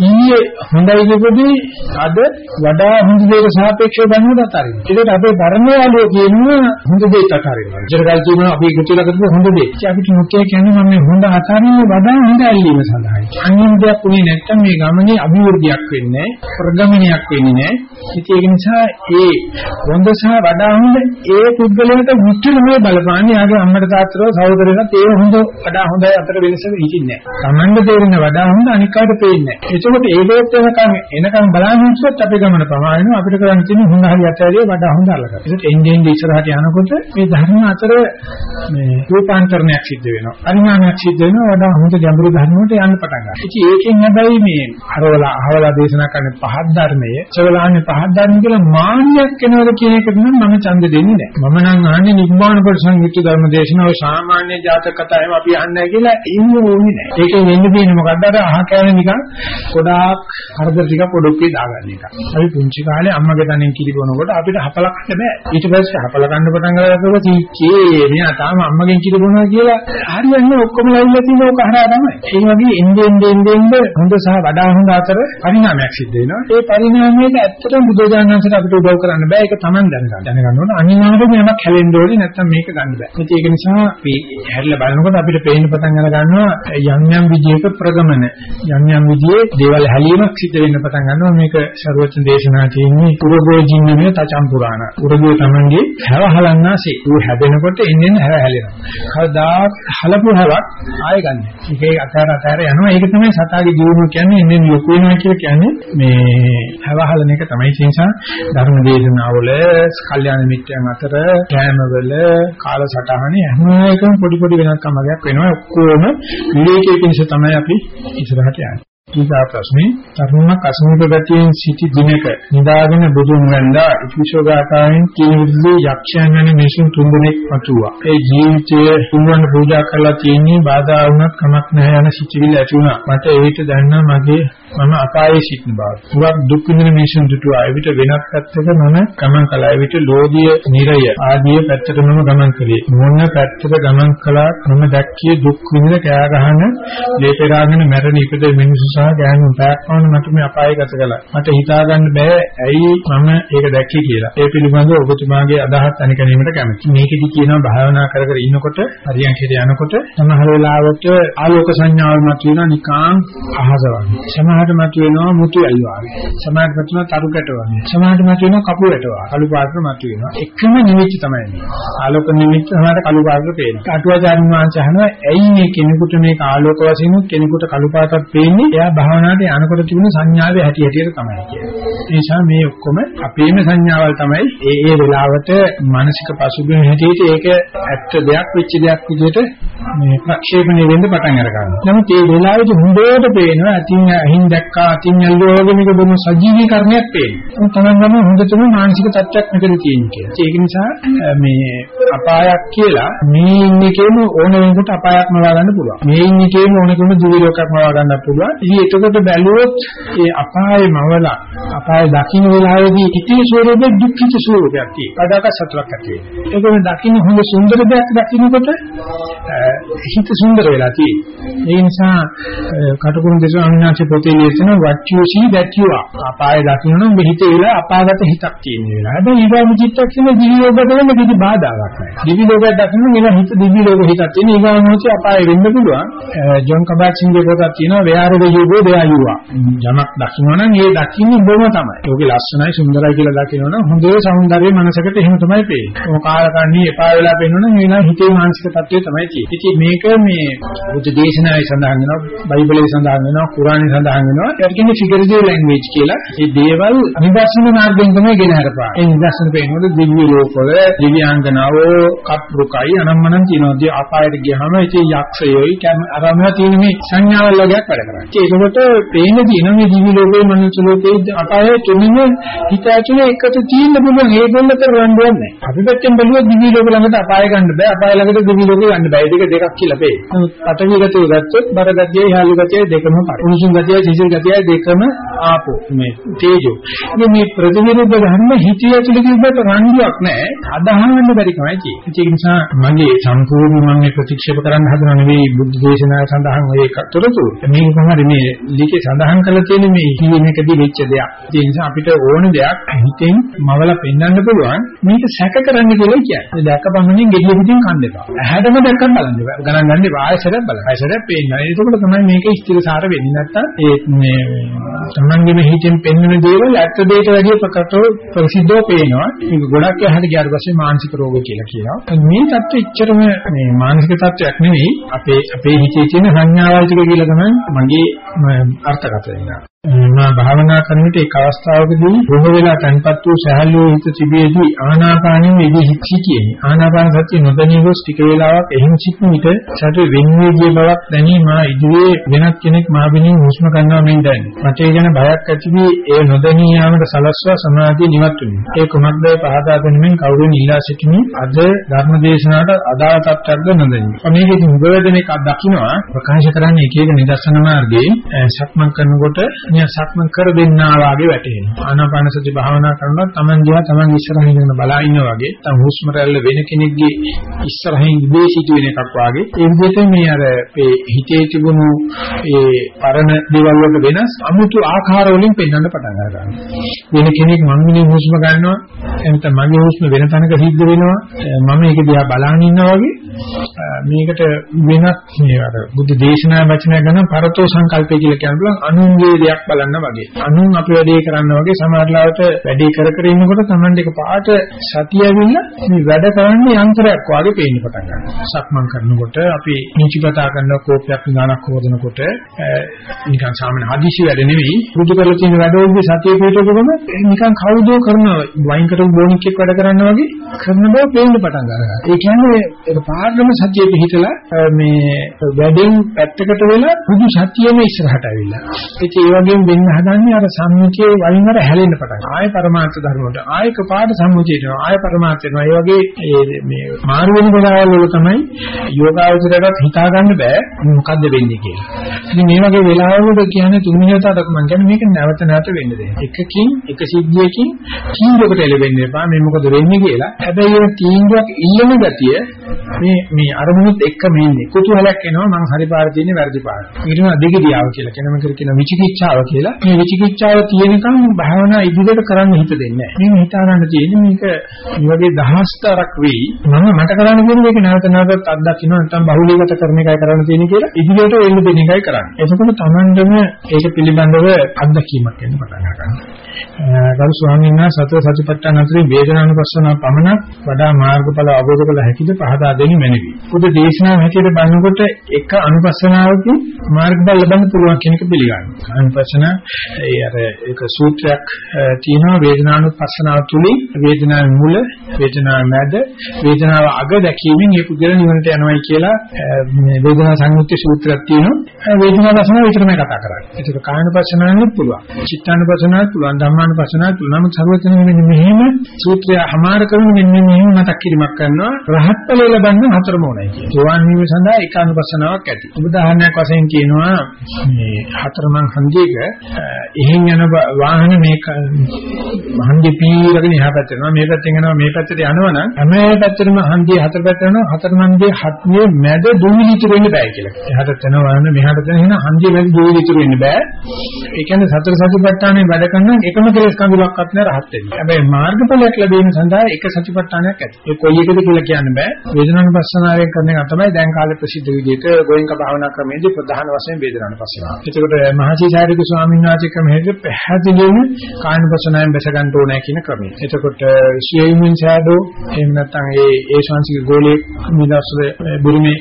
ඊයේ හොඳයි කියපොදී අද වඩා හොඳ දෙයකට සාපේක්ෂව ගන්නවට අතාරින්න. ඒකට අපේ ධර්මයාලෝ කියනවා හොඳ දෙයක් අතාරින්න. ජරගල් කියනවා අපි ගුතිලා කරපු හොඳ දෙයක්. ඒ අපිට මුත්‍ය කියන්නේ මම මේ හොඳ අතාරින්න වඩා හොඳ ඇල්ලීම සඳහායි. අනිත් දෙයක් උනේ නැත්තම් මේ ගමනේ අභිවෘද්ධියක් වෙන්නේ ප්‍රගමනයක් වෙන්නේ නැහැ. ඒක නිසා ඒ හොඳ සහ වඩා හොඳ ඒ පුද්ගලයාට මුත්‍රිමේ බලපාන්නේ යාගේ අම්මට තාත්තට සහෝදරයන්ට ඒ හොඳ වඩා හොඳයි අතර වෙනස හිතින්නේ නැහැ. Tamanda තේරෙන වඩා හොඳ අනික් කාට පේන්නේ නැහැ. එතකොට ඒ දෙයත් වෙනකන් එනකන් බලන්න හිටියොත් අපේ ගමන ප්‍රමාණය අපිට කරන්න තියෙන හොඳ හරි අතරිය වඩා හොඳ අල්ලගන්න. ඒත් එන්නේ එන්නේ ඉස්සරහට යනකොට මේ ධර්ම අතර මේ රූපාන්තරණයක් සිද්ධ වෙනවා. පරිණාමයක් සිද්ධ වෙනවා වඩා හොඳ ගැඹුරු ධර්ම වලට යන්න පටන් ගන්නවා. ඉතින් ඒකෙන් හැබැයි මේ අරවලා අහවලා දේශනා කරන පහත් ධර්මයේ සවලාන්නේ පහත් ධර්ම කියලා මාන්නයක් වෙනවද කියන එකට නම් මම ඡන්ද දෙන්නේ නැහැ. මම නම් අහන්නේ නිබ්බාන පරිසංයුක්ත ධර්ම දේශනාව සාමාන්‍ය ජාතක කතා එහෙම අපි අහන්නේ කියලා ඉන්නේ ඕනේ නැහැ. ඒකෙන් වෙන්නේ තියෙන්නේ මොකද්ද අර අහ කෑම නිකන් ගොඩාක් හරදර ටික පොඩොක්කේ දාගන්න එක. අපි පුංචි කාලේ අම්මගේ තනෙන් කිරි බොනකොට අපිට හපල කන්න බෑ. ඊට පස්සේ හපල කන්න පටන් ගන්නකොට චීචේ මෙයා තාම අම්මගෙන් කිරි බොනවා කියලා හරියන්නේ ඔක්කොම ලැබිලා තියෙන ඕක හරහා තමයි. ඒ වගේ එන්නේ එන්නේ එන්නේ හොඳ සහ වඩා හොඳ අතර පරිණාමයක් සිද්ධ වෙනවා. ඒ පරිණාමයේදී ඇත්තටම බුදුජානනාංශයට අපිට උදව් කරන්න බෑ. ඒක Taman දැනගන්න. දැනගන්න ඕන අනිවාර්යයෙන්ම යමක් හැලෙන්න ඕනේ නැත්නම් මේක ගන්න බෑ. ඒක නිසා අපි හැරිලා බලනකොට අපිට පේන්න පටන් අර ගන්නවා යම් යම් විදියක ප්‍රගමන යම් යම් විදියේ දේවල් හැලීමක් සිද්ධ වෙන්න පටන් ගන්නවා. මේක ਸਰවඥ දේශනා කියන්නේ පුරගෝජින්නමේ තචම් පුරාණ. පුරගෝ Tamanගේ හැව හලන්නාසේ. ඌ හැදෙනකොට එන්නේ හැව හැලෙනවා. කවදා හලපු හැවක් ආයෙ ගන්න. ඒකේ අතර අතර යනවා. ඒක තමයි සතාගේ ජීවණය කියන්නේ එන්නේ ලොකු වෙනවා කියලා කියන්නේ මේ හැවහලන එක තමයි ඒ නිසා ධර්ම දේශනාවල කල්යාණ මිත්‍යයන් අතර කෑමවල කාලසටහනේ හැම එකම පොඩි පොඩි වෙනස්කම් වගේක් වෙනවා. ඔක්කොම විවේකයේ පිණිස තමයි අපි ඉස්සරහට යන්නේ. ඊගා ප්‍රශ්නේ තරුණ කසමුද ගතියෙන් සිටි දිනක නිදාගෙන බුදුන් වන්දා ඉතිශෝගාකාරයෙන් කියන විදිහේ යක්ෂයන් වෙන මිනිසුන් තුන්දෙනෙක් පතුවා. ඒ ජීවිතයේ තුන්වන් පූජා කරලා තියෙන්නේ බාධා වුණත් කමක් නැහැ යන සිතිවිල්ල ඇති වුණා. මට ඒ විට දැනනා මගේ මම අපායේ සිටින බව. උගක් දුක් විඳින මිනිසුන් දුටු ආය විට වෙනත් පැත්තක මම ගමන් කළා. විට ලෝධිය, නිරය ආදී පැත්තට මම ගමන් කළේ. මොන පැත්තට ගමන් කළා මම දැක්කේ දුක් විඳින කෑ ගහන, ලේපෙරාගෙන මැරෙන ඉපද මිනිසු සහ ගෑනු පැක්වන මට මේ අපාය ගත කළා. මට හිතා ගන්න බෑ ඇයි මම ඒක දැක්කේ කියලා. ඒ පිළිබඳව ඔබතුමාගේ අදහස් අනිකණීමට කැමතියි. මේකෙදි කියනවා භාවනා කර කර ඉන්නකොට හරියන්කේට යනකොට සමහර වෙලාවට ආලෝක සංඥාවල් මතුවෙනවා නිකාං අහස වගේ. සමහරට මතුවෙනවා මුතු ඇයි වගේ. සමහරට මතුවෙනවා තරු කැට වගේ. සමහරට මතුවෙනවා කපු ඇට වගේ. කළු පාටට මතුවෙනවා. එකම නිමිති තමයි මේ. ආලෝක නිමිති සමහරට කළු පාටට පේනවා. අටුවාචාර්ය වංශ අහනවා ඇයි මේ කෙනෙකුට මේක ආලෝක වශයෙන් කෙනෙකුට කළු පාටක් පේන්නේ? එයා භාවනාවේ යනකොට තිබුණු සංඥාවේ හැටි හැටියට තමයි කියන්නේ. ඒ නිසා මේ ඔක්කොම අපේම සංඥාවල් තමයි ඒ ඒ වෙලාවට මානසික පසුබිම හැටියට ඒක ඇත්ත දෙයක් වෙච්ච දෙයක් විදිහට මේ ප්‍රක්ෂේපණය වෙන්න පටන් අර ගන්නවා. නමුත් මේ වෙලාවේදී හොඳට පේනවා අතින් අහින් දැක්කා අතින් ඇල්ලුවා වගේ මේක බොහොම සජීවීකරණයක් පේනවා. තමන්ගම හොඳටම මානසික තත්ත්වයක් මෙතන තියෙන කියලා. ඒක නිසා මේ අපායක් කියලා මේ ඉන්නේ කියන ඕන වෙනකොට අපායක් මවා ගන්න පුළුවන්. මේ ඉන්නේ කියන ඕන කෙනෙකුට දිවි ලෝකයක් මවා ගන්න පුළුවන්. ඉතින් එතකොට බැලුවොත් ඒ අපායේ මවලා අපාය දකින්න වෙලාවේදී හිතේ ස්වරූපේ දුක්ඛිත ස්වරූපයක් තියෙනවා. අදාක සතුටක් ඇති වෙනවා. ඒකෙන් දකින්න හොඳ සුන්දර දෙයක් දකින්නකොට හිත සුන්දර වෙලා තියෙනවා. ඒ නිසා කටුකුරුන් දේශන අනුඥාචි පොතේ ලියන what you see that you are. අපාය දකින්න නම් හිතේ වෙලා අපාගත හිතක් තියෙන වෙලාව. හැබැයි ඊගාම චිත්තක්ෂණ දිවි ලෝකයට වෙන කිසි බාධාවක් නැහැ. දිවි ලෝකයක් දකින්න නිකන් හිත දිවි ලෝක හිතක් තියෙන ඊගාම මොහොතේ අපාය වෙන්න පුළුවන්. ජොන් කබාචින්ගේ පොතක් තියෙනවා where the you you are. යමක් දකින්න නම් ඒ දකින්නේ බොම තමයි. ඒකේ ලස්සනයි සුන්දරයි කියලා දකිනවනම් හොඳේ సౌందර්යය මනසකට එහෙම තමයි පේන්නේ. ඔය කාලකන්ණි එපා වෙලා පෙන්වනම් එනවා හිතේ මානසික තත්ත්වය තමයි තියෙන්නේ. ඉතින් මේක මේ බුද්ධ දේශනාවේ සඳහන් වෙනවා, බයිබලයේ සඳහන් වෙනවා, කුරානයේ සඳහන් වෙනවා. ඒකට කියන්නේ ෆිගරටිව් ලැන්ග්වේජ් කියලා. මේ දේවල් නිදර්ශන මාර්ගයෙන් තමයි ගෙන හරපාන. ඒ නිදර්ශන පෙන්නකොට දිව්‍ය ලෝකවල දිව්‍යාංගනාවෝ කප්රුකයි අනම්මනම් තියෙනවා. අපායට ගියාම ඉතින් යක්ෂයෝයි අරම තියෙන මේ සංඥාවල් වගේක් වැඩ කරන්නේ. ඒකකොට පේන දින මේ දිව්‍ය ලෝකේ මනුස්ස ලෝකේ අපායේ තුනින්ම හිත ඇතුලේ එකට තියෙන්න පුළුවන් ඒගොල්ලෝ කරන්නේ නැහැ. අපි පැත්තෙන් බැලුවොත් දිවි ලෝක ළඟට අපාය ගන්න බෑ. අපාය ළඟට දිවි ලෝක ගන්න බෑ. ඒක දෙකක් කියලා පේ. නමුත් පටවි ගතිය ගත්තොත් බර ගතියයි හාලු ගතියයි දෙකම පරි. උණුසුම් ගතියයි සිසිල් ගතියයි දෙකම ආපෝ මේ තේජෝ. ඉතින් මේ ප්‍රතිවිරුද්ධ ධර්ම හිතේ ඇතුලේ කිව්වට රණ්ඩුවක් නැහැ. අදහන්න බැරි කමයි තියෙන්නේ. ඒක නිසා මගේ සම්පූර්ණ මම මේ ප්‍රතික්ෂේප කරන්න හදන නෙවෙයි බුද්ධ දේශනාව සඳහන් ඔය එකතරතු. මේක කොහොමද මේ ලිකේ සඳහන් කරලා තියෙන මේ හිීමකදී වෙච්ච දෙයක්. ඒ නිසා අපිට ඕන දෙයක් හිතෙන් මවලා පෙන්වන්න පුළුවන්. මේක සැක කරන්න කියලා කියන්නේ. දැක්කපමණින් ගෙඩිය පිටින් කන්න එපා. ඇහැටම දැක්කම බලන්න එපා. ගණන් ගන්න එපා. ආයෙසරක් බලන්න. ආයෙසරක් පේනවා. ඒකෝට තමයි මේක ස්ථිරසාර වෙන්නේ. නැත්තම් ඒ මේ තමන්ගේම හිතෙන් පෙන්වන දේවල් ඇත්ත දෙයට වැඩිය ප්‍රකටව ප්‍රසිද්ධව පේනවා. මේක ගොඩක් ඇහැට ගියාට පස්සේ මානසික රෝග කියලා කියනවා. මේ தත්ත්වෙ ඉච්චරම මේ මානසික තත්ත්වයක් නෙවෙයි. අපේ අපේ හිතේ තියෙන සංඥාවල් ටික කියලා තමයි මගේ අර්ථකථනය. මා භාවනා කරනකොට එක් අවස්ථාවකදී බොහෝ වෙලා තන්පත් වූ සහැල්ලු හිත තිබියදී ආනාපානෙ මෙදී හිතියේ ආනාපාන සතිය නොදැනී ගොස් ටික වේලාවක් එහිම සිටින විට සතු වෙන්නේ ගිය බවක් දැනී මා ඉදිරියේ වෙනත් කෙනෙක් මා බිනින් හුස්ම ගන්නවා මෙන් දැනේ. මට ඒ ගැන බයක් ඇති වී ඒ නොදැනී යාමට සලස්වා සමාධිය නිවත් වුණා ඒ කුමක්ද පහදා දෙනමින් කවුරුන් ඉල්ලා සිටිනේ අද ධර්ම දේශනාවට අදාළ තත්ත්වයක්ද නොදැනී. මේකේ මුගවැදෙනෙක් දකින්නවා ප්‍රකාශ කරන්නේ එක එක නිදර්ශන මාර්ගයේ සක්මන් කරනකොට නිය සක්මන් කර දෙන්නා වාගේ වැටෙනවා. ආනාපාන සති භාවනා කරනකොට Taman දිහා Taman ඉස්සරහින් ඉන්න බලා ඉන්නා වගේ, තම හුස්ම රැල්ල වෙන කෙනෙක්ගේ ඉස්සරහින් ඉබේ සිදුවෙන එකක් වාගේ. ඒ විදිහට මේ අර මේ හිතේ තිබුණු ඒ පරණ දේවල් වලට වෙනස් අමුතු ආකාර වලින් පෙන්වන්න පටන් ගන්නවා. වෙන කෙනෙක් මං විනේ හුස්ම ගන්නවා, එතන මගේ හුස්ම වෙන තැනක සිද්ධ වෙනවා. මම ඒක දිහා බලාගෙන ඉන්නා වගේ මේකට වෙනත් මේ අර බුද්ධ දේශනා වචනය ගැන පරතෝ සංකල්පය කියලා කියන බලන් අනුන්ගේ දෙයක් බලන්න වගේ. අනුන් අපි වැඩේ කරන්න වගේ සමහරවිට වැඩේ කර කර ඉන්නකොට Taman එක පාට සතිය ඇවිල්ලා මේ වැඩ කරන්නේ යන්ත්‍රයක් වගේ පේන්න පටන් ගන්නවා. සක්මන් කරනකොට අපි නිචිපතා කරන කෝපයක් විනානක් හොදනකොට නිකන් සාමාන්‍ය හදිසි වැඩ නෙවෙයි. පුරුදු කරලා තියෙන වැඩවලදී සතිය පිටවෙනකොට නිකන් කවුදෝ කරන වයින් කරපු බොනික් එක් වැඩ කරනවා වගේ කරන බව පේන්න පටන් ගන්නවා. ඒ කියන්නේ ඒක පාඩම සතිය පිහිටලා මේ වැඩෙන් පැත්තකට වෙලා පුදු සතියෙම ඉස්සරහට ඇවිල්ලා. ඒක ඒ වගේම වෙන්න හදන්නේ අර සම්මුතියේ වයින් වර හැලෙන්න පටන් ගන්නවා. ආය පරමාර්ථ ධර්ම වලට ආයක පාඩ සම්මුතියට යනවා. ආය පරමාර්ථ වෙනවා. ඒ වගේ මේ මාරු වෙන වෙලාවල් වල තමයි යෝගාවචරයට හිතා ගන්න බෑ මොකද්ද වෙන්නේ කියලා. ඉතින් මේ වගේ වෙලාවල් වල කියන්නේ තුන්වෙනියටත් මම කියන්නේ මේක නැවත නැවත වෙන්න දෙන්න. එකකින් එක සිද්ධියකින් තීන්දුවකට එළවෙන්න එපා. මේ මොකද වෙන්නේ කියලා. හැබැයි ඒ තීන්දුවක් ඉල්ලන ගතිය මේ මේ අරමුණුත් එක්කම ඉන්නේ. කුතුහලයක් එනවා මං හරි පාර තියෙන්නේ වැරදි පාර. ඊට පස්සේ දෙගිඩියාව කියලා කෙනම කර කියන විචිකිච්ඡාව කියලා. මේ විචිකිච්ඡාව තියෙනකම් භාවනා ඉදිරියට කරන්න හිත දෙන්නේ නැහැ. මේ හිතා ගන්න තියෙන්නේ මේක මේ වගේ දහස්තරක් වෙයි. මම මට කරන්න තියෙන මේක නැවත නැවතත් අත්දකින්න නැත්නම් බහුලීගත කරන එකයි කරන්න තියෙන්නේ කියලා ඉදිරියට එන්න දෙන එකයි කරන්නේ. එතකොට Tamandම ඒක පිළිබඳව අත්දැකීමක් එන්න පටන් ගන්නවා. ගරු ස්වාමීන් වහන්සේ සතර සතිපට්ඨාන අතරේ වේදනානුපස්සන පමණ වඩා මාර්ගඵල අවබෝධ කළ හැකිද පහදා දෙනු මැනවි. පොදු දේශනාව හැටියට බලනකොට එක අනුපස්සනාවකින් මාර්ගඵල ලබන්න පුළුවන් කියන එක පිළිගන්නවා. අනුපස්සන ඒ අර ඒක සූත්‍රයක් තියෙනවා වේදනානුපස්සනාව තුලින් වේදනාවේ මුල, වේදනාවේ මැද, වේදනාව අග දැකීමෙන් මේ පුද්ගල නිවනට යනවායි කියලා මේ වේදනා සංයුක්ත සූත්‍රයක් තියෙනවා. වේදනා දසන විතරමයි කතා කරන්නේ. ඒක කායනුපස්සනාවෙත් පුළුවන්. චිත්තානුපස්සනාවෙත් පුළුවන්. ධම්මානුපස්සනාවෙත් පුළුවන්. නමුත් සර්වඥ මෙන්න මෙහෙම සූත්‍රය හමාර කරන මෙන්න මෙහෙම මතක් කිරීමක් කරනවා. රහත් ඵලය ලබන්න හතරම ඕනයි කියන්නේ. සෝවාන් වීම සඳහා එක අනුපස්සනාවක් ඇති. උදාහරණයක් වශයෙන් කියනවා මේ හතරමං හන්දියක එහෙන් යන වාහන මේක හන්දිය පීරගෙන එහා පැත්තට යනවා මේ පැත්තෙන් යනවා මේ පැත්තට යනවනම් හැම පැත්තටම හන්දිය හතර පැත්තට යනවා හතර හන්දිය හත්ියේ මැද දුවිලි ඉතුරු වෙන්න බෑ කියලා. එහාට යනවා මෙහාට යන එහෙනම් හන්දිය මැද දුවිලි ඉතුරු වෙන්න බෑ. ඒ කියන්නේ සතර සතිපට්ඨානේ වැඩ කරන එකම කෙලස් කඳුලක්වත් නෑ රහත් වෙන්නේ. හැබැයි මාර්ගඵලයක් ලැබීම සඳහා එක සතිපට්ඨානයක් ඇති. ඒ කොයි එකද කියලා කියන්න බෑ. වේදනානුපස්සනාවෙන් කරන එක තමයි දැන් කාලේ ප්‍රසිද්ධ විදිහට ගෝයන්ක භාවනා ක්‍රමයේදී ප්‍රධාන වශයෙන් වේදනානුපස්සනාව. එතකොට මහචීසාරික ස්වාමීන් වහන්සේ ක්‍රමයේදී පැහැදිලිවම කායනුපස්සනාවෙන් බැස ගන්න ඕනේ කියන ක්‍රමය. එතකොට ස්වේමින් ෂැඩෝ එහෙම නැත්නම් ඒ ඒ ශාන්සික ගෝලයේ මිදස්සල බුරුමේ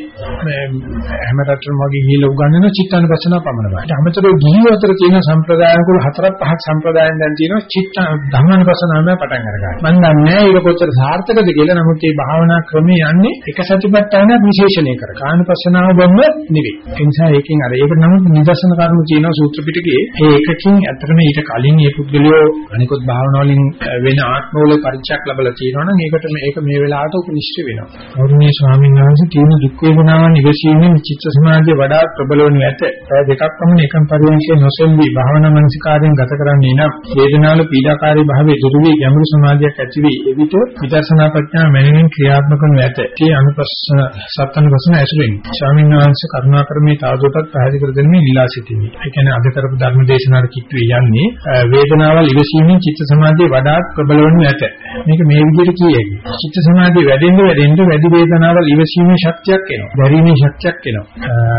හැම රටම වගේ ගිහිල්ලා උගන්වන චිත්තානුපස්සනාව පමණයි. ඊට අමතරව ගිහිව අතර තියෙන සම්ප්‍රදායන කුල හතරක් පහක් සම්ප්‍රදායන් දැන් තියෙනවා චිත්ත ධම්මානුපස්සනාවම පටන් අරගන්න. මම දන්නේ ඒක කොච්චර සාර්ථකද කියලා. නමුත් මේ භාවනා ක්‍රමේ යන්නේ එක සතිපට්ඨානයක් විශේෂණය කර. කායනුපස්සනාව බොම්ම නෙවෙයි. ඒ නිසා ඒකෙන් අර ඒකට නමුත් නිදර්ශන කර්ම තියෙනවා සූත්‍ර පිටකේ. ඒ එකකින් ඇත්තටම ඊට කලින් මේ පුද්ගලයෝ අනිකුත් භාවනා වලින් වෙන ආත්මවල පරිචයක් ලැබලා තියෙනවා නම් ඒකට මේක මේ වෙලාවට උපනිෂ්ඨ වෙනවා. ගෞරවනීය ස්වාමීන් වහන්සේ තියෙන දුක් වේදනාවන් ඉවසීමෙන් චිත්ත සමාධිය වඩා ප්‍රබල වනු ඇත. ඒ දෙකක් පමණ එකම පරිවර්ෂයේ නොසෙල්වි භාවනා මනසිකාරයෙන් ගත කරන්නේ නම් වේදනාවල පීඩාකාරී භාවයේ දුරු වී ගැඹුරු සමාධියක් ඇති වී එවිට විදර්ශනා ප්‍රඥා මනමින් ක්‍රියාත්මක වනු ඇත. ඒ අනුපස්සන සත්‍යනුපස්සන ඇසුරින් ස්වාමීන් වහන්සේ කරුණාකර මේ තවදුරටත් පැහැදිලි කර දෙන්නේ ඉලා සිටිමි. ඒ කියන්නේ අද කරපු ධර්ම දේශනාවට කිට්ටුවේ යන්නේ වේදනාවල් ඉවසීමෙන් චිත්ත සමාධිය වඩාත් ප්‍රබල වනු ඇත. මේක මේ විදිහට කියයි. චිත්ත සමාධිය වැඩෙන්න වැඩෙන්න වැඩි වේදනාවල් ඉවසීමේ ශක්තියක් එනවා. දැරීමේ ශක්තියක් එනවා.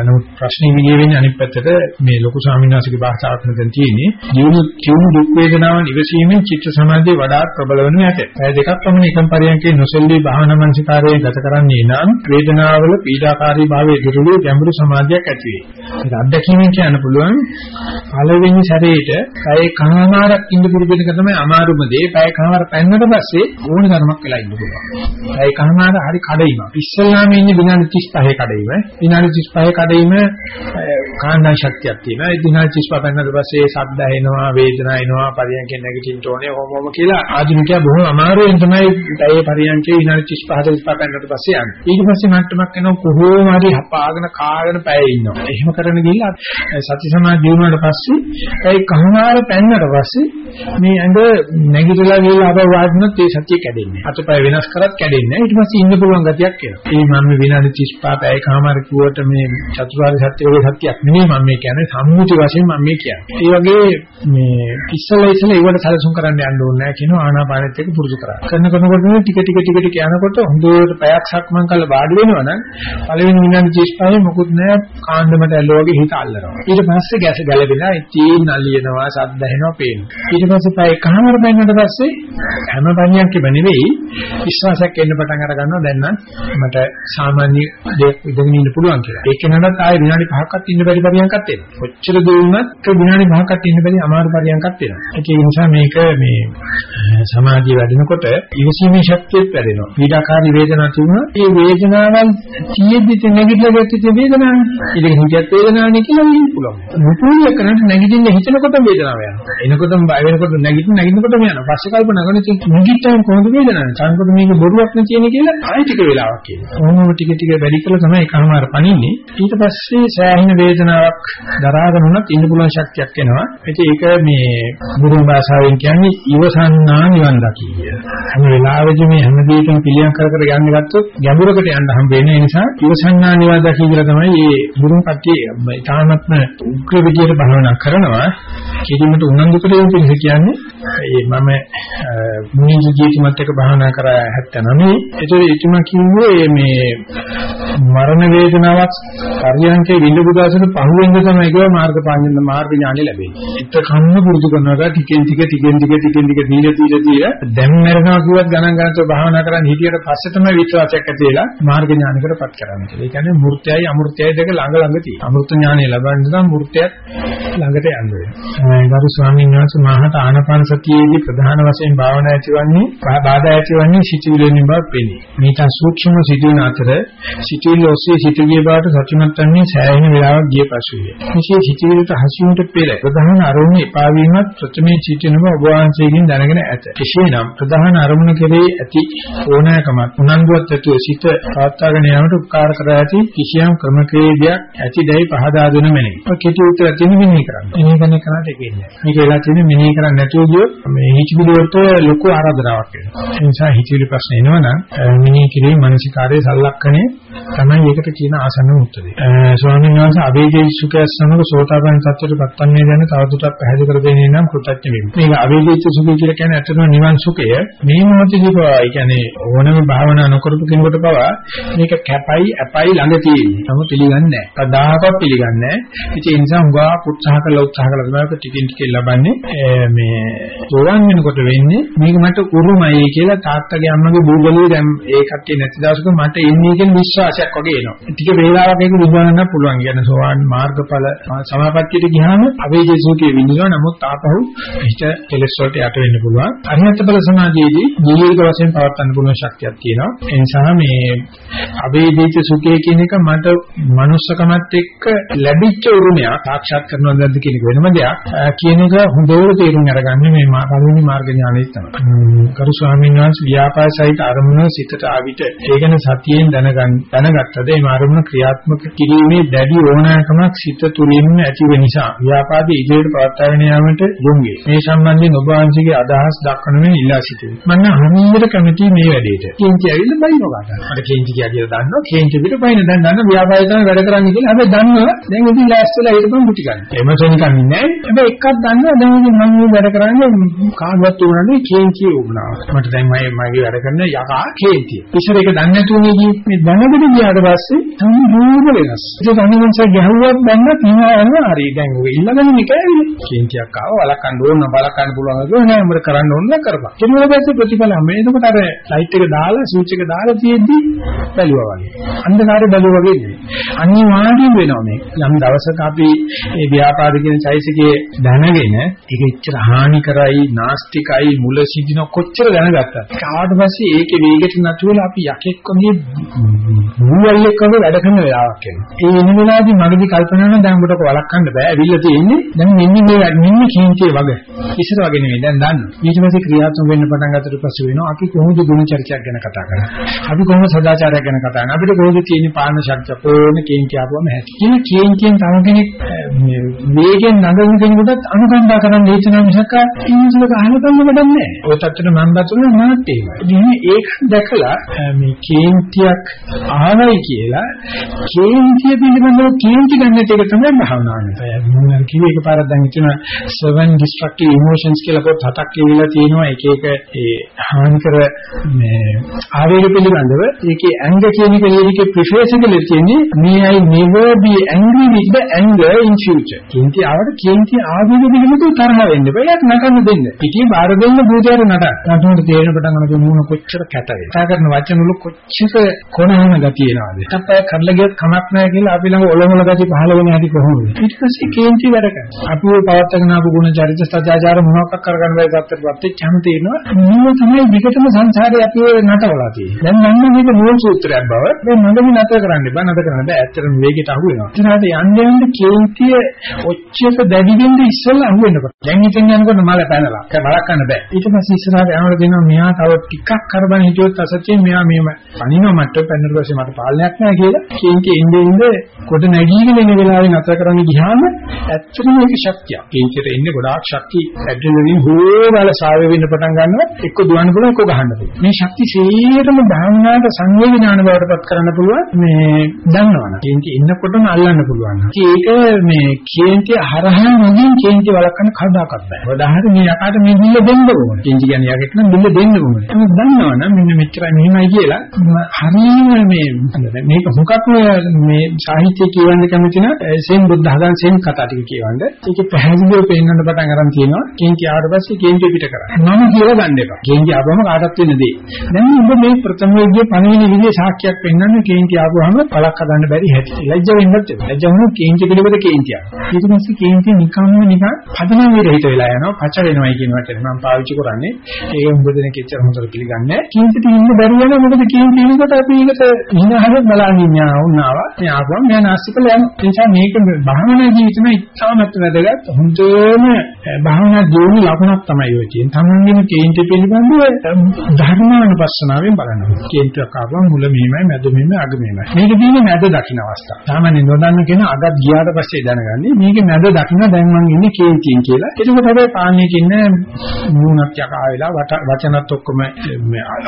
නමුත් ප්‍රශ්නේ විදිහේ වෙන්නේ අනිත් පැත්තට මේ ලොකු ස්වාමීන් වහන්සේගේ භාෂාවක් මෙතන තියෙන්නේ. ජීවු ජීවු දුක් වේදනාවන් ඉවසීමෙන් චිත්ත සමාධිය වඩාත් ප්‍රබල වනු ඇත. ඒ දෙකක් පමණ එකම පරියන්කේ නොසෙල්ලී භාවනා මනසිකාරයේ ගත කරන්නේ නම් වේදනාවල පීඩාකාරී භාවයේ දුරුළු ගැඹුරු සමාධියක් ඇති වේ. ඒක අත්දැකීමෙන් කියන්න පුළුවන් පළවෙනි සැරේට පැය කහමාරක් ඉඳ පුරුදු වෙන එක තමයි අමාරුම දේ. පැය කහමාර පැන්නට පස්සේ ඕන ධර්මයක් වෙලා ඉන්න පුළුවන්. පැය කහමාර හරි කඩයිම. ඉස්සල්ලාම ඉන්නේ විනාඩි 35 කඩයිම. විනාඩි 35 කඩයිම කාණ්ඩා ශක්තියක් තියෙනවා. ඒ විනාඩි 35 පැන්නට පස්සේ ශබ්ද එනවා, වේදනා එනවා, පරියන්කෙන් නැගිටින්න ඕනේ, ඕමෝම කියලා ආධුනිකයා බොහොම අමාරුවෙන් තමයි පැය පරියන්කේ විනාඩි 35 45 පැන්නට පස්සේ යන්නේ. ඊට පස්සේ මට්ටමක් එනවා කොහොම හරි හපාගෙන කාගෙන පැය ඉන්නවා. එහෙම කරන ගිහිල්ලා සති සමාධිය වුණාට පස්සේ ඒ කහමාර පැන්නට පස්සේ මේ ඇඟ නැගිටලා ගිහලා ආපහු වාඩිනොත් ඒ සතිය කැඩෙන්නේ. අතපය වෙනස් කරත් කැඩෙන්නේ. ඊට පස්සේ ඉන්න පුළුවන් ගතියක් එනවා. ඒ මම මේ විනාඩි 35 පැය කහමාර කිව්වට මේ චතුරාර්ය සත්‍ය වගේ සත්‍යයක් නෙමෙයි මම මේ කියන්නේ සම්මුති වශයෙන් මම මේ කියන්නේ. ඒ වගේ මේ ඉස්සලා ඉස්සලා ඒවට සැලසුම් කරන්න යන්න ඕනේ නැහැ කියනවා ආනාපානෙත් එක්ක පුරුදු කරා. කරන කෙනකොට ටික ටික ටික ටික යනකොට හොඳට පැයක් සක්මන් කරලා වාඩි වෙනවා නම් පළවෙනි විනාඩි 35 මොකුත් නැහැ කාණ්ඩමට ඇල්ලෝ වගේ හිත අල්ලනවා. ඊට පස්සේ ගැස ගැලවෙලා ඉතින් නලියනවා සද්ද ඇහෙනවා පේනවා. ඊට පස්සේ පැය කහමාර බැන්නට පස්සේ හැම පණියක්ම නෙවෙයි විශ්වාසයක් එන්න පටන් අර ගන්නවා දැන් නම් මට සාමාන්‍ය දෙයක් ඉඳගෙන ඉන්න පුළුවන් කියලා. ඒක නඩත් ආයේ විනාඩි 5ක්වත් ඉන්න බැරි බැරි පරියන්කක් තියෙනවා. කොච්චර දුන්නත් විනාඩි 5කට ඉන්න බැරි අමාරු පරියන්කක් තියෙනවා. ඒ නිසා මේක මේ සමාධිය වැඩෙනකොට ඉවසීමේ ශක්තියත් වැඩෙනවා. පීඩාකාරී වේදනාවක් තිබුණා. ඒ වේදනාවන් තියෙද්දි නැගිටලා ගත්තේ වේදනාවනේ. ඒක හිතත් වේදනාවනේ කියලා වෙන්න පුළුවන්. මුතුලිය කරන්නේ නැගිටින්න හිතනකොට වේදනාව යනවා. එනකොටම බය වෙනකොට නැගිටින්න නැගිටිනකොටම යනවා. පස්සේ කල්පනා කරන ඉතින් නැගිටින්න කොහොමද වේදනාව? සංකල්ප මේක බොරුවක් නෙතිනේ කියලා ආයෙ ටික වෙලාවක් කියනවා. කොහොමද ටික ටික වැඩි කළා තමයි කහමාර පණින්නේ. ඊට පස්සේ සෑහෙන වේදනාවක් දරාගෙන උනත් ඉන්න පුළුවන් ශක්තියක් එනවා. ඉතින් ඒක මේ බුදුන් භාෂාවෙන් කියන්නේ ඉවසන්නා නිවන් දකිය. හැම වෙලාවෙදි මේ හැම දෙයකම පිළියම් කර කර යන්න ගත්තොත් ගැඹුරකට යන්න හම්බ වෙන නිසා ඉවසන්නා නිවන් දකිය කියලා තමයි මේ බුදුන් කට්ටිය ඉතාමත්ම උග්‍ර විදියට භාවනා කරනවා. කිරීමට උනන්දු කරගෙන ඉන්න කියන්නේ මේ මම මුනිජ ජීවිතමත් එක්ක භාවනා කරා 79. ඒතකොට එතුමා කිව්වේ මේ මරණ වේදනාවක් පරියන්කේ විඳපු දවසට පහුවෙන්ද තමයි ඒකව මාර්ග පාඤ්ඤන මාර්ග ඥානෙ ලැබෙන්නේ. එතකම්ම පුරුදු කරනවා ටිකෙන් ටික ටිකෙන් ටික ටිකෙන් ටික දීලා දීලා දීලා දැන් මරනවා කිව්වත් ගණන් ගන්නතෝ භාවනා කරන් හිටියට පස්සේ තමයි විශ්වාසයක් ඇති වෙලා මාර්ග ඥානකටපත් කරන්නේ කියලා. ඒ කියන්නේ මූර්තයයි අමූර්තයයි දෙක ළඟ ළඟ තියෙනවා. අමෘත ඥානෙ ලබන්න නම් මූර්තයත් ළඟට යන්න වෙනවා. ගරු ස්වාමීන් වහන්සේ මහත ආනපාන සතියේදී ප්‍රධාන වශයෙන් භාවනා ඇතිවන්නේ බාධා ඇතිවන්නේ සිතුවිලි බව පෙනේ. මේක සූක්ෂම සිදුවන අතර සිතුවිලි ඔස්සේ සිටගිය බවට සතුටුමත් වන්නේ සෑහෙන වේලාවක් ගිය පසුය. මෙසේ සිතුවිලිට හසුවීමට පෙර ප්‍රධාන අරමුණ එපා වීමත් ප්‍රථමයේ සිටින බව ඔබ වහන්සේගෙන් දැනගෙන ඇත. එසේනම් ප්‍රධාන අරමුණ කෙරෙහි ඇති ඕනෑකමක් උනන්දුවත් ඇතුව සිත පවත්වාගෙන යාමට උපකාර කර ඇති කිසියම් ක්‍රමක්‍රේදයක් ඇතිදැයි පහදා දෙන මැනවි. ඔය කෙටි උත්තර තියෙන මෙනෙහි කරන්න. මෙනෙහි කරන කරාට ඒකෙන්නේ. මේක වෙලා තියෙන්නේ මෙනෙහි කරන්නේ නැතුව ගියොත් මේ හිචිබිලි වලට ලොකු ආරාධනාවක් වෙනවා. ඒ නිසා හිචිබිලි ප්‍රශ්න එනවනම් මෙනෙහි කිරීම මානසිකාරයේ සලක්ෂණය තමයි ඒකට කියන ආසන්න උත්තරේ. ස්වාමීන් වහන්සේ අවේජී සුඛය සමග සෝතාපන්න තත්ත්වයට පත්වන්නේ ගැන තවදුරටත් පැහැදිලි කර දෙන්නේ නම් කෘතඥ වෙමි. මේක අවේජී සුඛය කියලා කියන්නේ ඇත්තටම නිවන් සුඛය. මේ මොහොතේදී පවා ඒ කියන්නේ ඕනම භාවනා නොකරපු කෙනෙකුට පවා මේක කැපයි අපයි ළඟ තියෙන්නේ. නමුත් පිළිගන්නේ නැහැ. කදාකවත් පිළිගන්නේ නැහැ. ඉතින් ඒ නිසා උගා උත්සාහ කළා උත්සාහ කළා තමයි ටිකින් ටික ලබන්නේ මේ සෝවන් වෙනකොට වෙන්නේ මේක මට උරුමයි කියලා තාත්තගේ අම්මගේ බූගලිය දැන් ඒ කට්ටිය නැති දවසක මට එන්නේ කියන විශ්වාසයක් වගේ එනවා. ටික වේලාවක් ඒක විඳවන්න පුළුවන්. කියන සෝවන් මාර්ගඵල සමාපත්තියට ගියාම අවේජේ සූතිය විඳිනවා. නමුත් ආපහු හිත කෙලස් වලට යට වෙන්න පුළුවන්. අරිහත් බල සමාධියේදී ජීවිත වශයෙන් පවත්වන්න පුළුවන් ශක්තියක් තියෙනවා. ඒ නිසා මේ අවේජිත සුඛය කියන එක මට මනුස්සකමත් එක්ක ලැබිච්ච උරුමයක් සාක්ෂාත් කරනවද නැද්ද කියන එක වෙනම දෙයක්. කියන එක හොඳට තේරුම් අරගන්න මේ පළවෙනි මාර්ග ඥානය තමයි. කරු ස්වාමීන් වහන්සේ ව්‍යාපාරසහිත අරමුණ සිතට ආවිත ඒ ගැන සතියෙන් දැනගන්න දැනගත්තද මේ අරමුණ ක්‍රියාත්මක කිරීමේ දැඩි ඕනෑකමක් සිත තුළින්ම ඇති වෙන නිසා ව්‍යාපාරයේ ඉදිරියට පවත්වාගෙන යාමට යොමු වේ. මේ සම්බන්ධයෙන් ඔබ වහන්සේගේ අදහස් දක්වන මෙන් ඉල්ලා සිටිනවා. මම හරියට කැමති මේ වැඩේට. කේන්ති ඇවිල්ලා බයිනෝ ගන්න. මට කේන්ති කියලා දන්නවා. කේන්ති පිට බයින දැන් දන්න ව්‍යාපාරය තමයි වැඩ කරන්නේ කියලා. හැබැයි දන්නවා දැන් ඉතින් ලෑස්තිලා හිටපන් මුටි ගන්න. එමසොනිකන් ඉන්නේ නැහැ. හැබැයි එකක් දන්නවා දැන් ඉතින් මම මේ වැඩ කරන්නේ කාගවත් උනන්නේ කේන්ති උනා. මට දැන් මගේ වැඩ කරන යකා කේන්ති. ඉස්සර ඒක දන්නේ නැතුව මේ දැනගෙන ගියාට පස්සේ සම්පූර්ණ වෙනස්. ඒක අනිවාර්යයෙන්ම ගැහුවක් බැන්නත් නෑ හරි දැන් ඔය ඉල්ලගෙන ඉන්නේ කෑවිනේ. කේන්තියක් ආව වලක්වන්න ඕන බලකන්න පුළුවන් කියලා නෑ උඹට කරන්න ඕන නෑ කරපන්. ඊට පස්සේ ප්‍රතිඵල හම්බෙන්නේ. එතකොට අර ලයිට් එක දාලා ස්විච් එක දාලා තියෙද්දි බැලුවා වගේ. අන්ධකාරය බැලුවා වගේ නෙවෙයි. අනිවාර්යයෙන් වෙනවා මේ. යම් දවසක අපි මේ ව්‍යාපාර කියන චෛසිකේ දැනගෙන ඒක එච්චර හානි කරයි, නාස්තිකයි, මුල සිදින කොච්චර දැනගත්තත්. කාට පස්සේ ඒකේ වේගෙට නැතුවලා අපි යකෙක් වගේ මුවල්ලෙක් වගේ වැඩ කරන වෙලාවක් එනවා. ඒ එන වෙලාවේදී මගදී කල්පනා කරනවා දැන් ඔබට වළක්වන්න බෑ. ඇවිල්ලා තියෙන්නේ දැන් මෙන්න මේ මෙන්න කීන්තිය වගේ. ඉස්සර වගේ නෙවෙයි දැන් දන්න. ඊට පස්සේ ක්‍රියාත්මක වෙන්න පටන් ගන්නට පස්සේ වෙනවා අපි කොහොමද ගුණ චර්චයක් ගැන කතා කරන්නේ. අපි කොහොමද සදාචාරයක් ගැන කතා කරන්නේ. අපිට කොහොමද තියෙන පාලන ශක්තිය ඕන කේන්ති ආපුවම ඇති. කියන කේන්තියෙන් තව කෙනෙක් මේ වේගෙන් නගන කෙනෙකුට අනුකම්පා කරන්න හිතන මිසක ඉන්සලක අහන්න කන්න වැඩක් නැහැ. ඔය තත්ත්වෙට මම බතුනේ මාත් එහෙමයි. ඉතින් ඒක දැකලා මේ කේන්තියක් ආවයි කියලා කේන්තිය පිළිබඳව කේන්ති ගන්න එක තමයි භාවනාව. මම කිව්වේ එකපාරක් දැන් හිතන seven destructive emotions කියලා පොත් හතක් කියවිලා තියෙනවා එක එක ඒ හානිකර මේ ආවේග පිළිබඳව ඒකේ anger කියන එක ලේඛකේ preface එකේ තියෙන්නේ may I never be angry with the anger in future. කේන්ති ආවට කේන්ති ආවිද පිළිබඳව තරහ වෙන්න එපා. ඒක නටන්න දෙන්න. පිටියේ බාර දෙන්න භූතයට නට. නටනකොට තේරෙන පටන් ගන්න මූණ කොච්චර කැත වේද. කතා කරන වචන වල කොච්චර කොනහන ගතිය එනවාද. අපේ කරලා ගියත් කමක් නැහැ කියලා අපි ළඟ ඔලොමල ගති පහළ වෙන හැටි කොහොමද? ඊට පස්සේ කේන්ති වැඩ කරනවා. අපි ඔය පවත්වාගෙන ආපු ගුණ චරිත සත්‍යාචාර මොනවක් කරගන්න බැරි තත්ත්වයකට වෙච්චාම තේරෙනවා මේ තමයි විකටම සංසාරේ අපි ඔය නටවලා තියෙන්නේ. දැන් නම් මේක මූල සූත්‍රයක් බව. දැන් මඟදී නැතර කරන්න බෑ නැතර කරන්න බෑ. ඇත්තටම වේගයට අහු වෙනවා. ඊට යන්න යන්න කේන්තිය ඔච්චර දැඩි වෙන්න ඉස්සෙල්ලා අහු වෙනකොට. දැන් ඉතින් යනකොට මල පැනලා. බලක් ගන්න බෑ. ඊට පස්සේ ඉස්සරහට යනකොට දෙනවා මෙහා තව ටිකක් කරබන් හිටියොත් අසත්‍යයෙන් මෙහා මෙහෙම පණිනවා මට පස්සේ මට පාලනයක් නැහැ කියලා. කේන්තිය එන්නේ ඉන්නේ කොට නැගීගෙන ඉන්න වෙලාවේ නැතර කරන්න ගියාම ඇත්තටම මේක ශක්තියක්. කේන්තියට එන්නේ ගොඩාක් ශක්තිය ඇඩ්‍රිනලින් හොරවල සාවෙ වෙන්න පටන් ගන්නවා. එක්ක දුවන්න පුළුවන් එක්ක ගහන්න පුළුවන්. මේ ශක්තිය සේරම භාවනාවට සංවේග ඥාන බවට පත් කරන්න පුළුවන්. මේ දන්නවනේ. කේන්තිය එන්නකොටම අල්ලන්න පුළුවන්. ඒක මේ කේන්තිය හරහා නොගින් කේන්තිය වළක්වන්න කවදාකවත් බෑ. උදාහරණ මේ යකාට මේ බිල්ල දෙන්න ඕනේ. කේන්ති කියන්නේ යකෙක් නම් බිල්ල දෙන්න ඕනේ. ඒක දන්නවනම් මෙන්න මෙච්චරයි මෙහෙමයි කියලා හරියම මේ මේක හුඟක් මේ සාහිත්‍ය කියවන්න කැමති නම් සෙන් බුද්ධ හදන් සෙන් කතා ටික කියවන්න. ඒක පැහැදිලිව පෙන්වන්න පටන් අරන් තියෙනවා. කේන්ති ආවට පස්සේ කේන්ති පිට කරා. මම කියලා ගන්න එපා. කේන්ති ආවම කාටවත් වෙන දේ. දැන් ඔබ මේ ප්‍රථම විද්‍ය පණවිඩ විදිහේ සාක්ෂියක් පෙන්වන්න කේන්ති ආවම පළක් හදන්න බැරි හැටි. ලැජ්ජ වෙන්නත් එපා. ලැජ්ජ වුණොත් කේන්ති පිළිබඳ කේන්තියක්. ඊට පස්සේ කේන්ති නිකම්ම නිකන් පදනම් විරහිත වෙලා යනවා. පච වෙනවයි කියන වචනේ මම පාවිච්චි කරන්නේ. ඒක උඹ දෙනෙක් එච්චර හොඳට පිළිගන්නේ නැහැ. කේන්තිට ඉන්න බැරි වෙනවා. මොකද කේන්ති ඉන්නකොට අපි ඒකට හිනහරක් බලන් ඉන්නවා වුණාවා. මේ ආවම මම නාස්තිකල යනවා. ඒ නිසා මේක භාවනා ජීවිතේ ඉතාමත් වැදගත්. හොඳම භාවනා ජීවන ලකුණක් තමයි ඔය කියන්නේ. තමන්ගේම කේන්ති පිළිබඳව ධර්මානුපස්සනාවෙන් බලනවා. කේන්තියක් ආවම මුල මෙහෙමයි, මැද මෙහෙමයි, අග මෙහෙමයි. මේක තියෙන්නේ මැද දකින්න අවස්ථාව. සාමාන්‍ය නොදන්න කෙනා අගත් ගියාට පස්සේ දැනගන්නේ මේක මැද දකින්න දැන් මං ඉන්නේ කේන්තියෙන් කියලා. එතකොට හැබැයි පාන්නේ කියන්නේ නුනක් යකා වෙලා වචනත් ඔක්කොම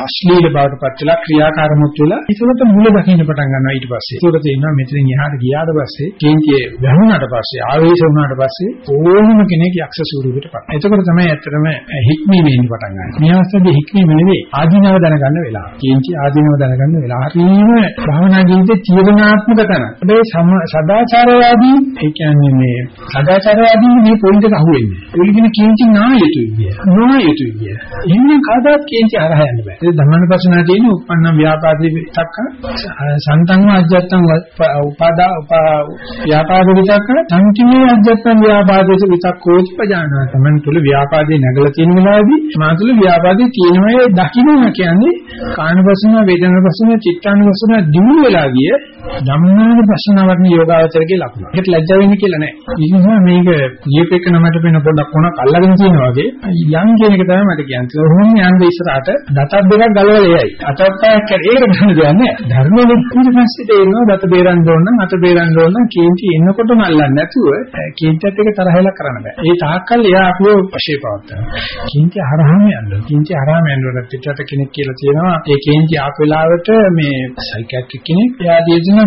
අශ්ලීල බවට පත් වෙලා ක්‍රියාකාරමුත් වෙලා ඒකට මුල දකින්න පටන් ගන්නවා ඊට පස්සේ. ඒකට තේරෙනවා මෙතනින් එහාට ගියාට පස්සේ කේන්තියේ වැහුණාට පස්සේ ආවේශ වුණාට පස්සේ ඕනම කෙනෙක් යක්ෂ ස්වරූපයකට පත්. එතකොට තමයි ඇත්තටම හික්මීම එන්න පටන් ගන්න. මේ අවස්ථාවේ හික්මීම නෙවෙයි ආධිනව දැනගන්න වෙලාව. කේන්ති ආධිනව දැනගන්න වෙලාව. හරිම භවනා ජීවිතේ තීරණාත්මක තැන. හැබැයි සදාචාරවාදී ඒ කියන්නේ මේ සදාචාරවාදී මේ පොයින්ට් එක අහුවෙන්නේ. ඒක කියන කේන්ති නායතුයි කිය. නොයතුයි කිය. එහෙනම් කාදාත් කේන්ති හරහා යන්න බෑ. ඒ ධම්මනපසනා තියෙන උපන්නම් ව්‍යාපාදී විතක්ක සන්තං අජ්ජත්තං උපාදා ව්‍යාපාද විතක්ක සංකිමේ අජ්ජත්තං ව්‍යාපාදේස විතක්කෝච පජානා. තමන් තුල ව්‍යාපාදේ නැගලා තියෙන වෙලාවේදී මා තුල ව්‍යාපාදේ තියෙනවා දකින්න කියන්නේ කායනපසන වේදනාපසන චිත්තානුපසන දිනු වෙලා ගිය ධම්මානුපස්සනාවර්ණ යෝගාවචරගේ ලක්ෂණ. ඒකට ලැජ්ජ වෙන්න කියලා නෑ. ඒ නිසා මේක ජීවිතේක නමට වෙන පොඩක් කොනක් අල්ලගෙන තියෙනවා වගේ යම් කියන එක තමයි මට කියන්නේ. ඔහොම යන්න ඉස්සරහට දතක් දෙකක් ගලවලා එයයි. අතක් පයක් කරේ ඒක ගන්න දෙයක් නෑ. ධර්මයේ ඊට පස්සේ තේරෙනවා දත බේරන්න ඕන නම් අත බේරන්න ඕන නම් කේන්ති එන්නකොටම අල්ලන්නේ නැතුව කේන්තියත් එක තරහලා කරන්න බෑ. ඒ තාක්කල් එයා අපිව වශයෙන් පවත්නවා. කේන්ති හරහාම යන්න. කේන්ති හරහාම යනකොට පිටට කෙනෙක් කියලා තියෙනවා. ඒ කේන්ති ආපු වෙලාවට මේ සයිකියාට්‍රික් කෙනෙක් එයා දෙන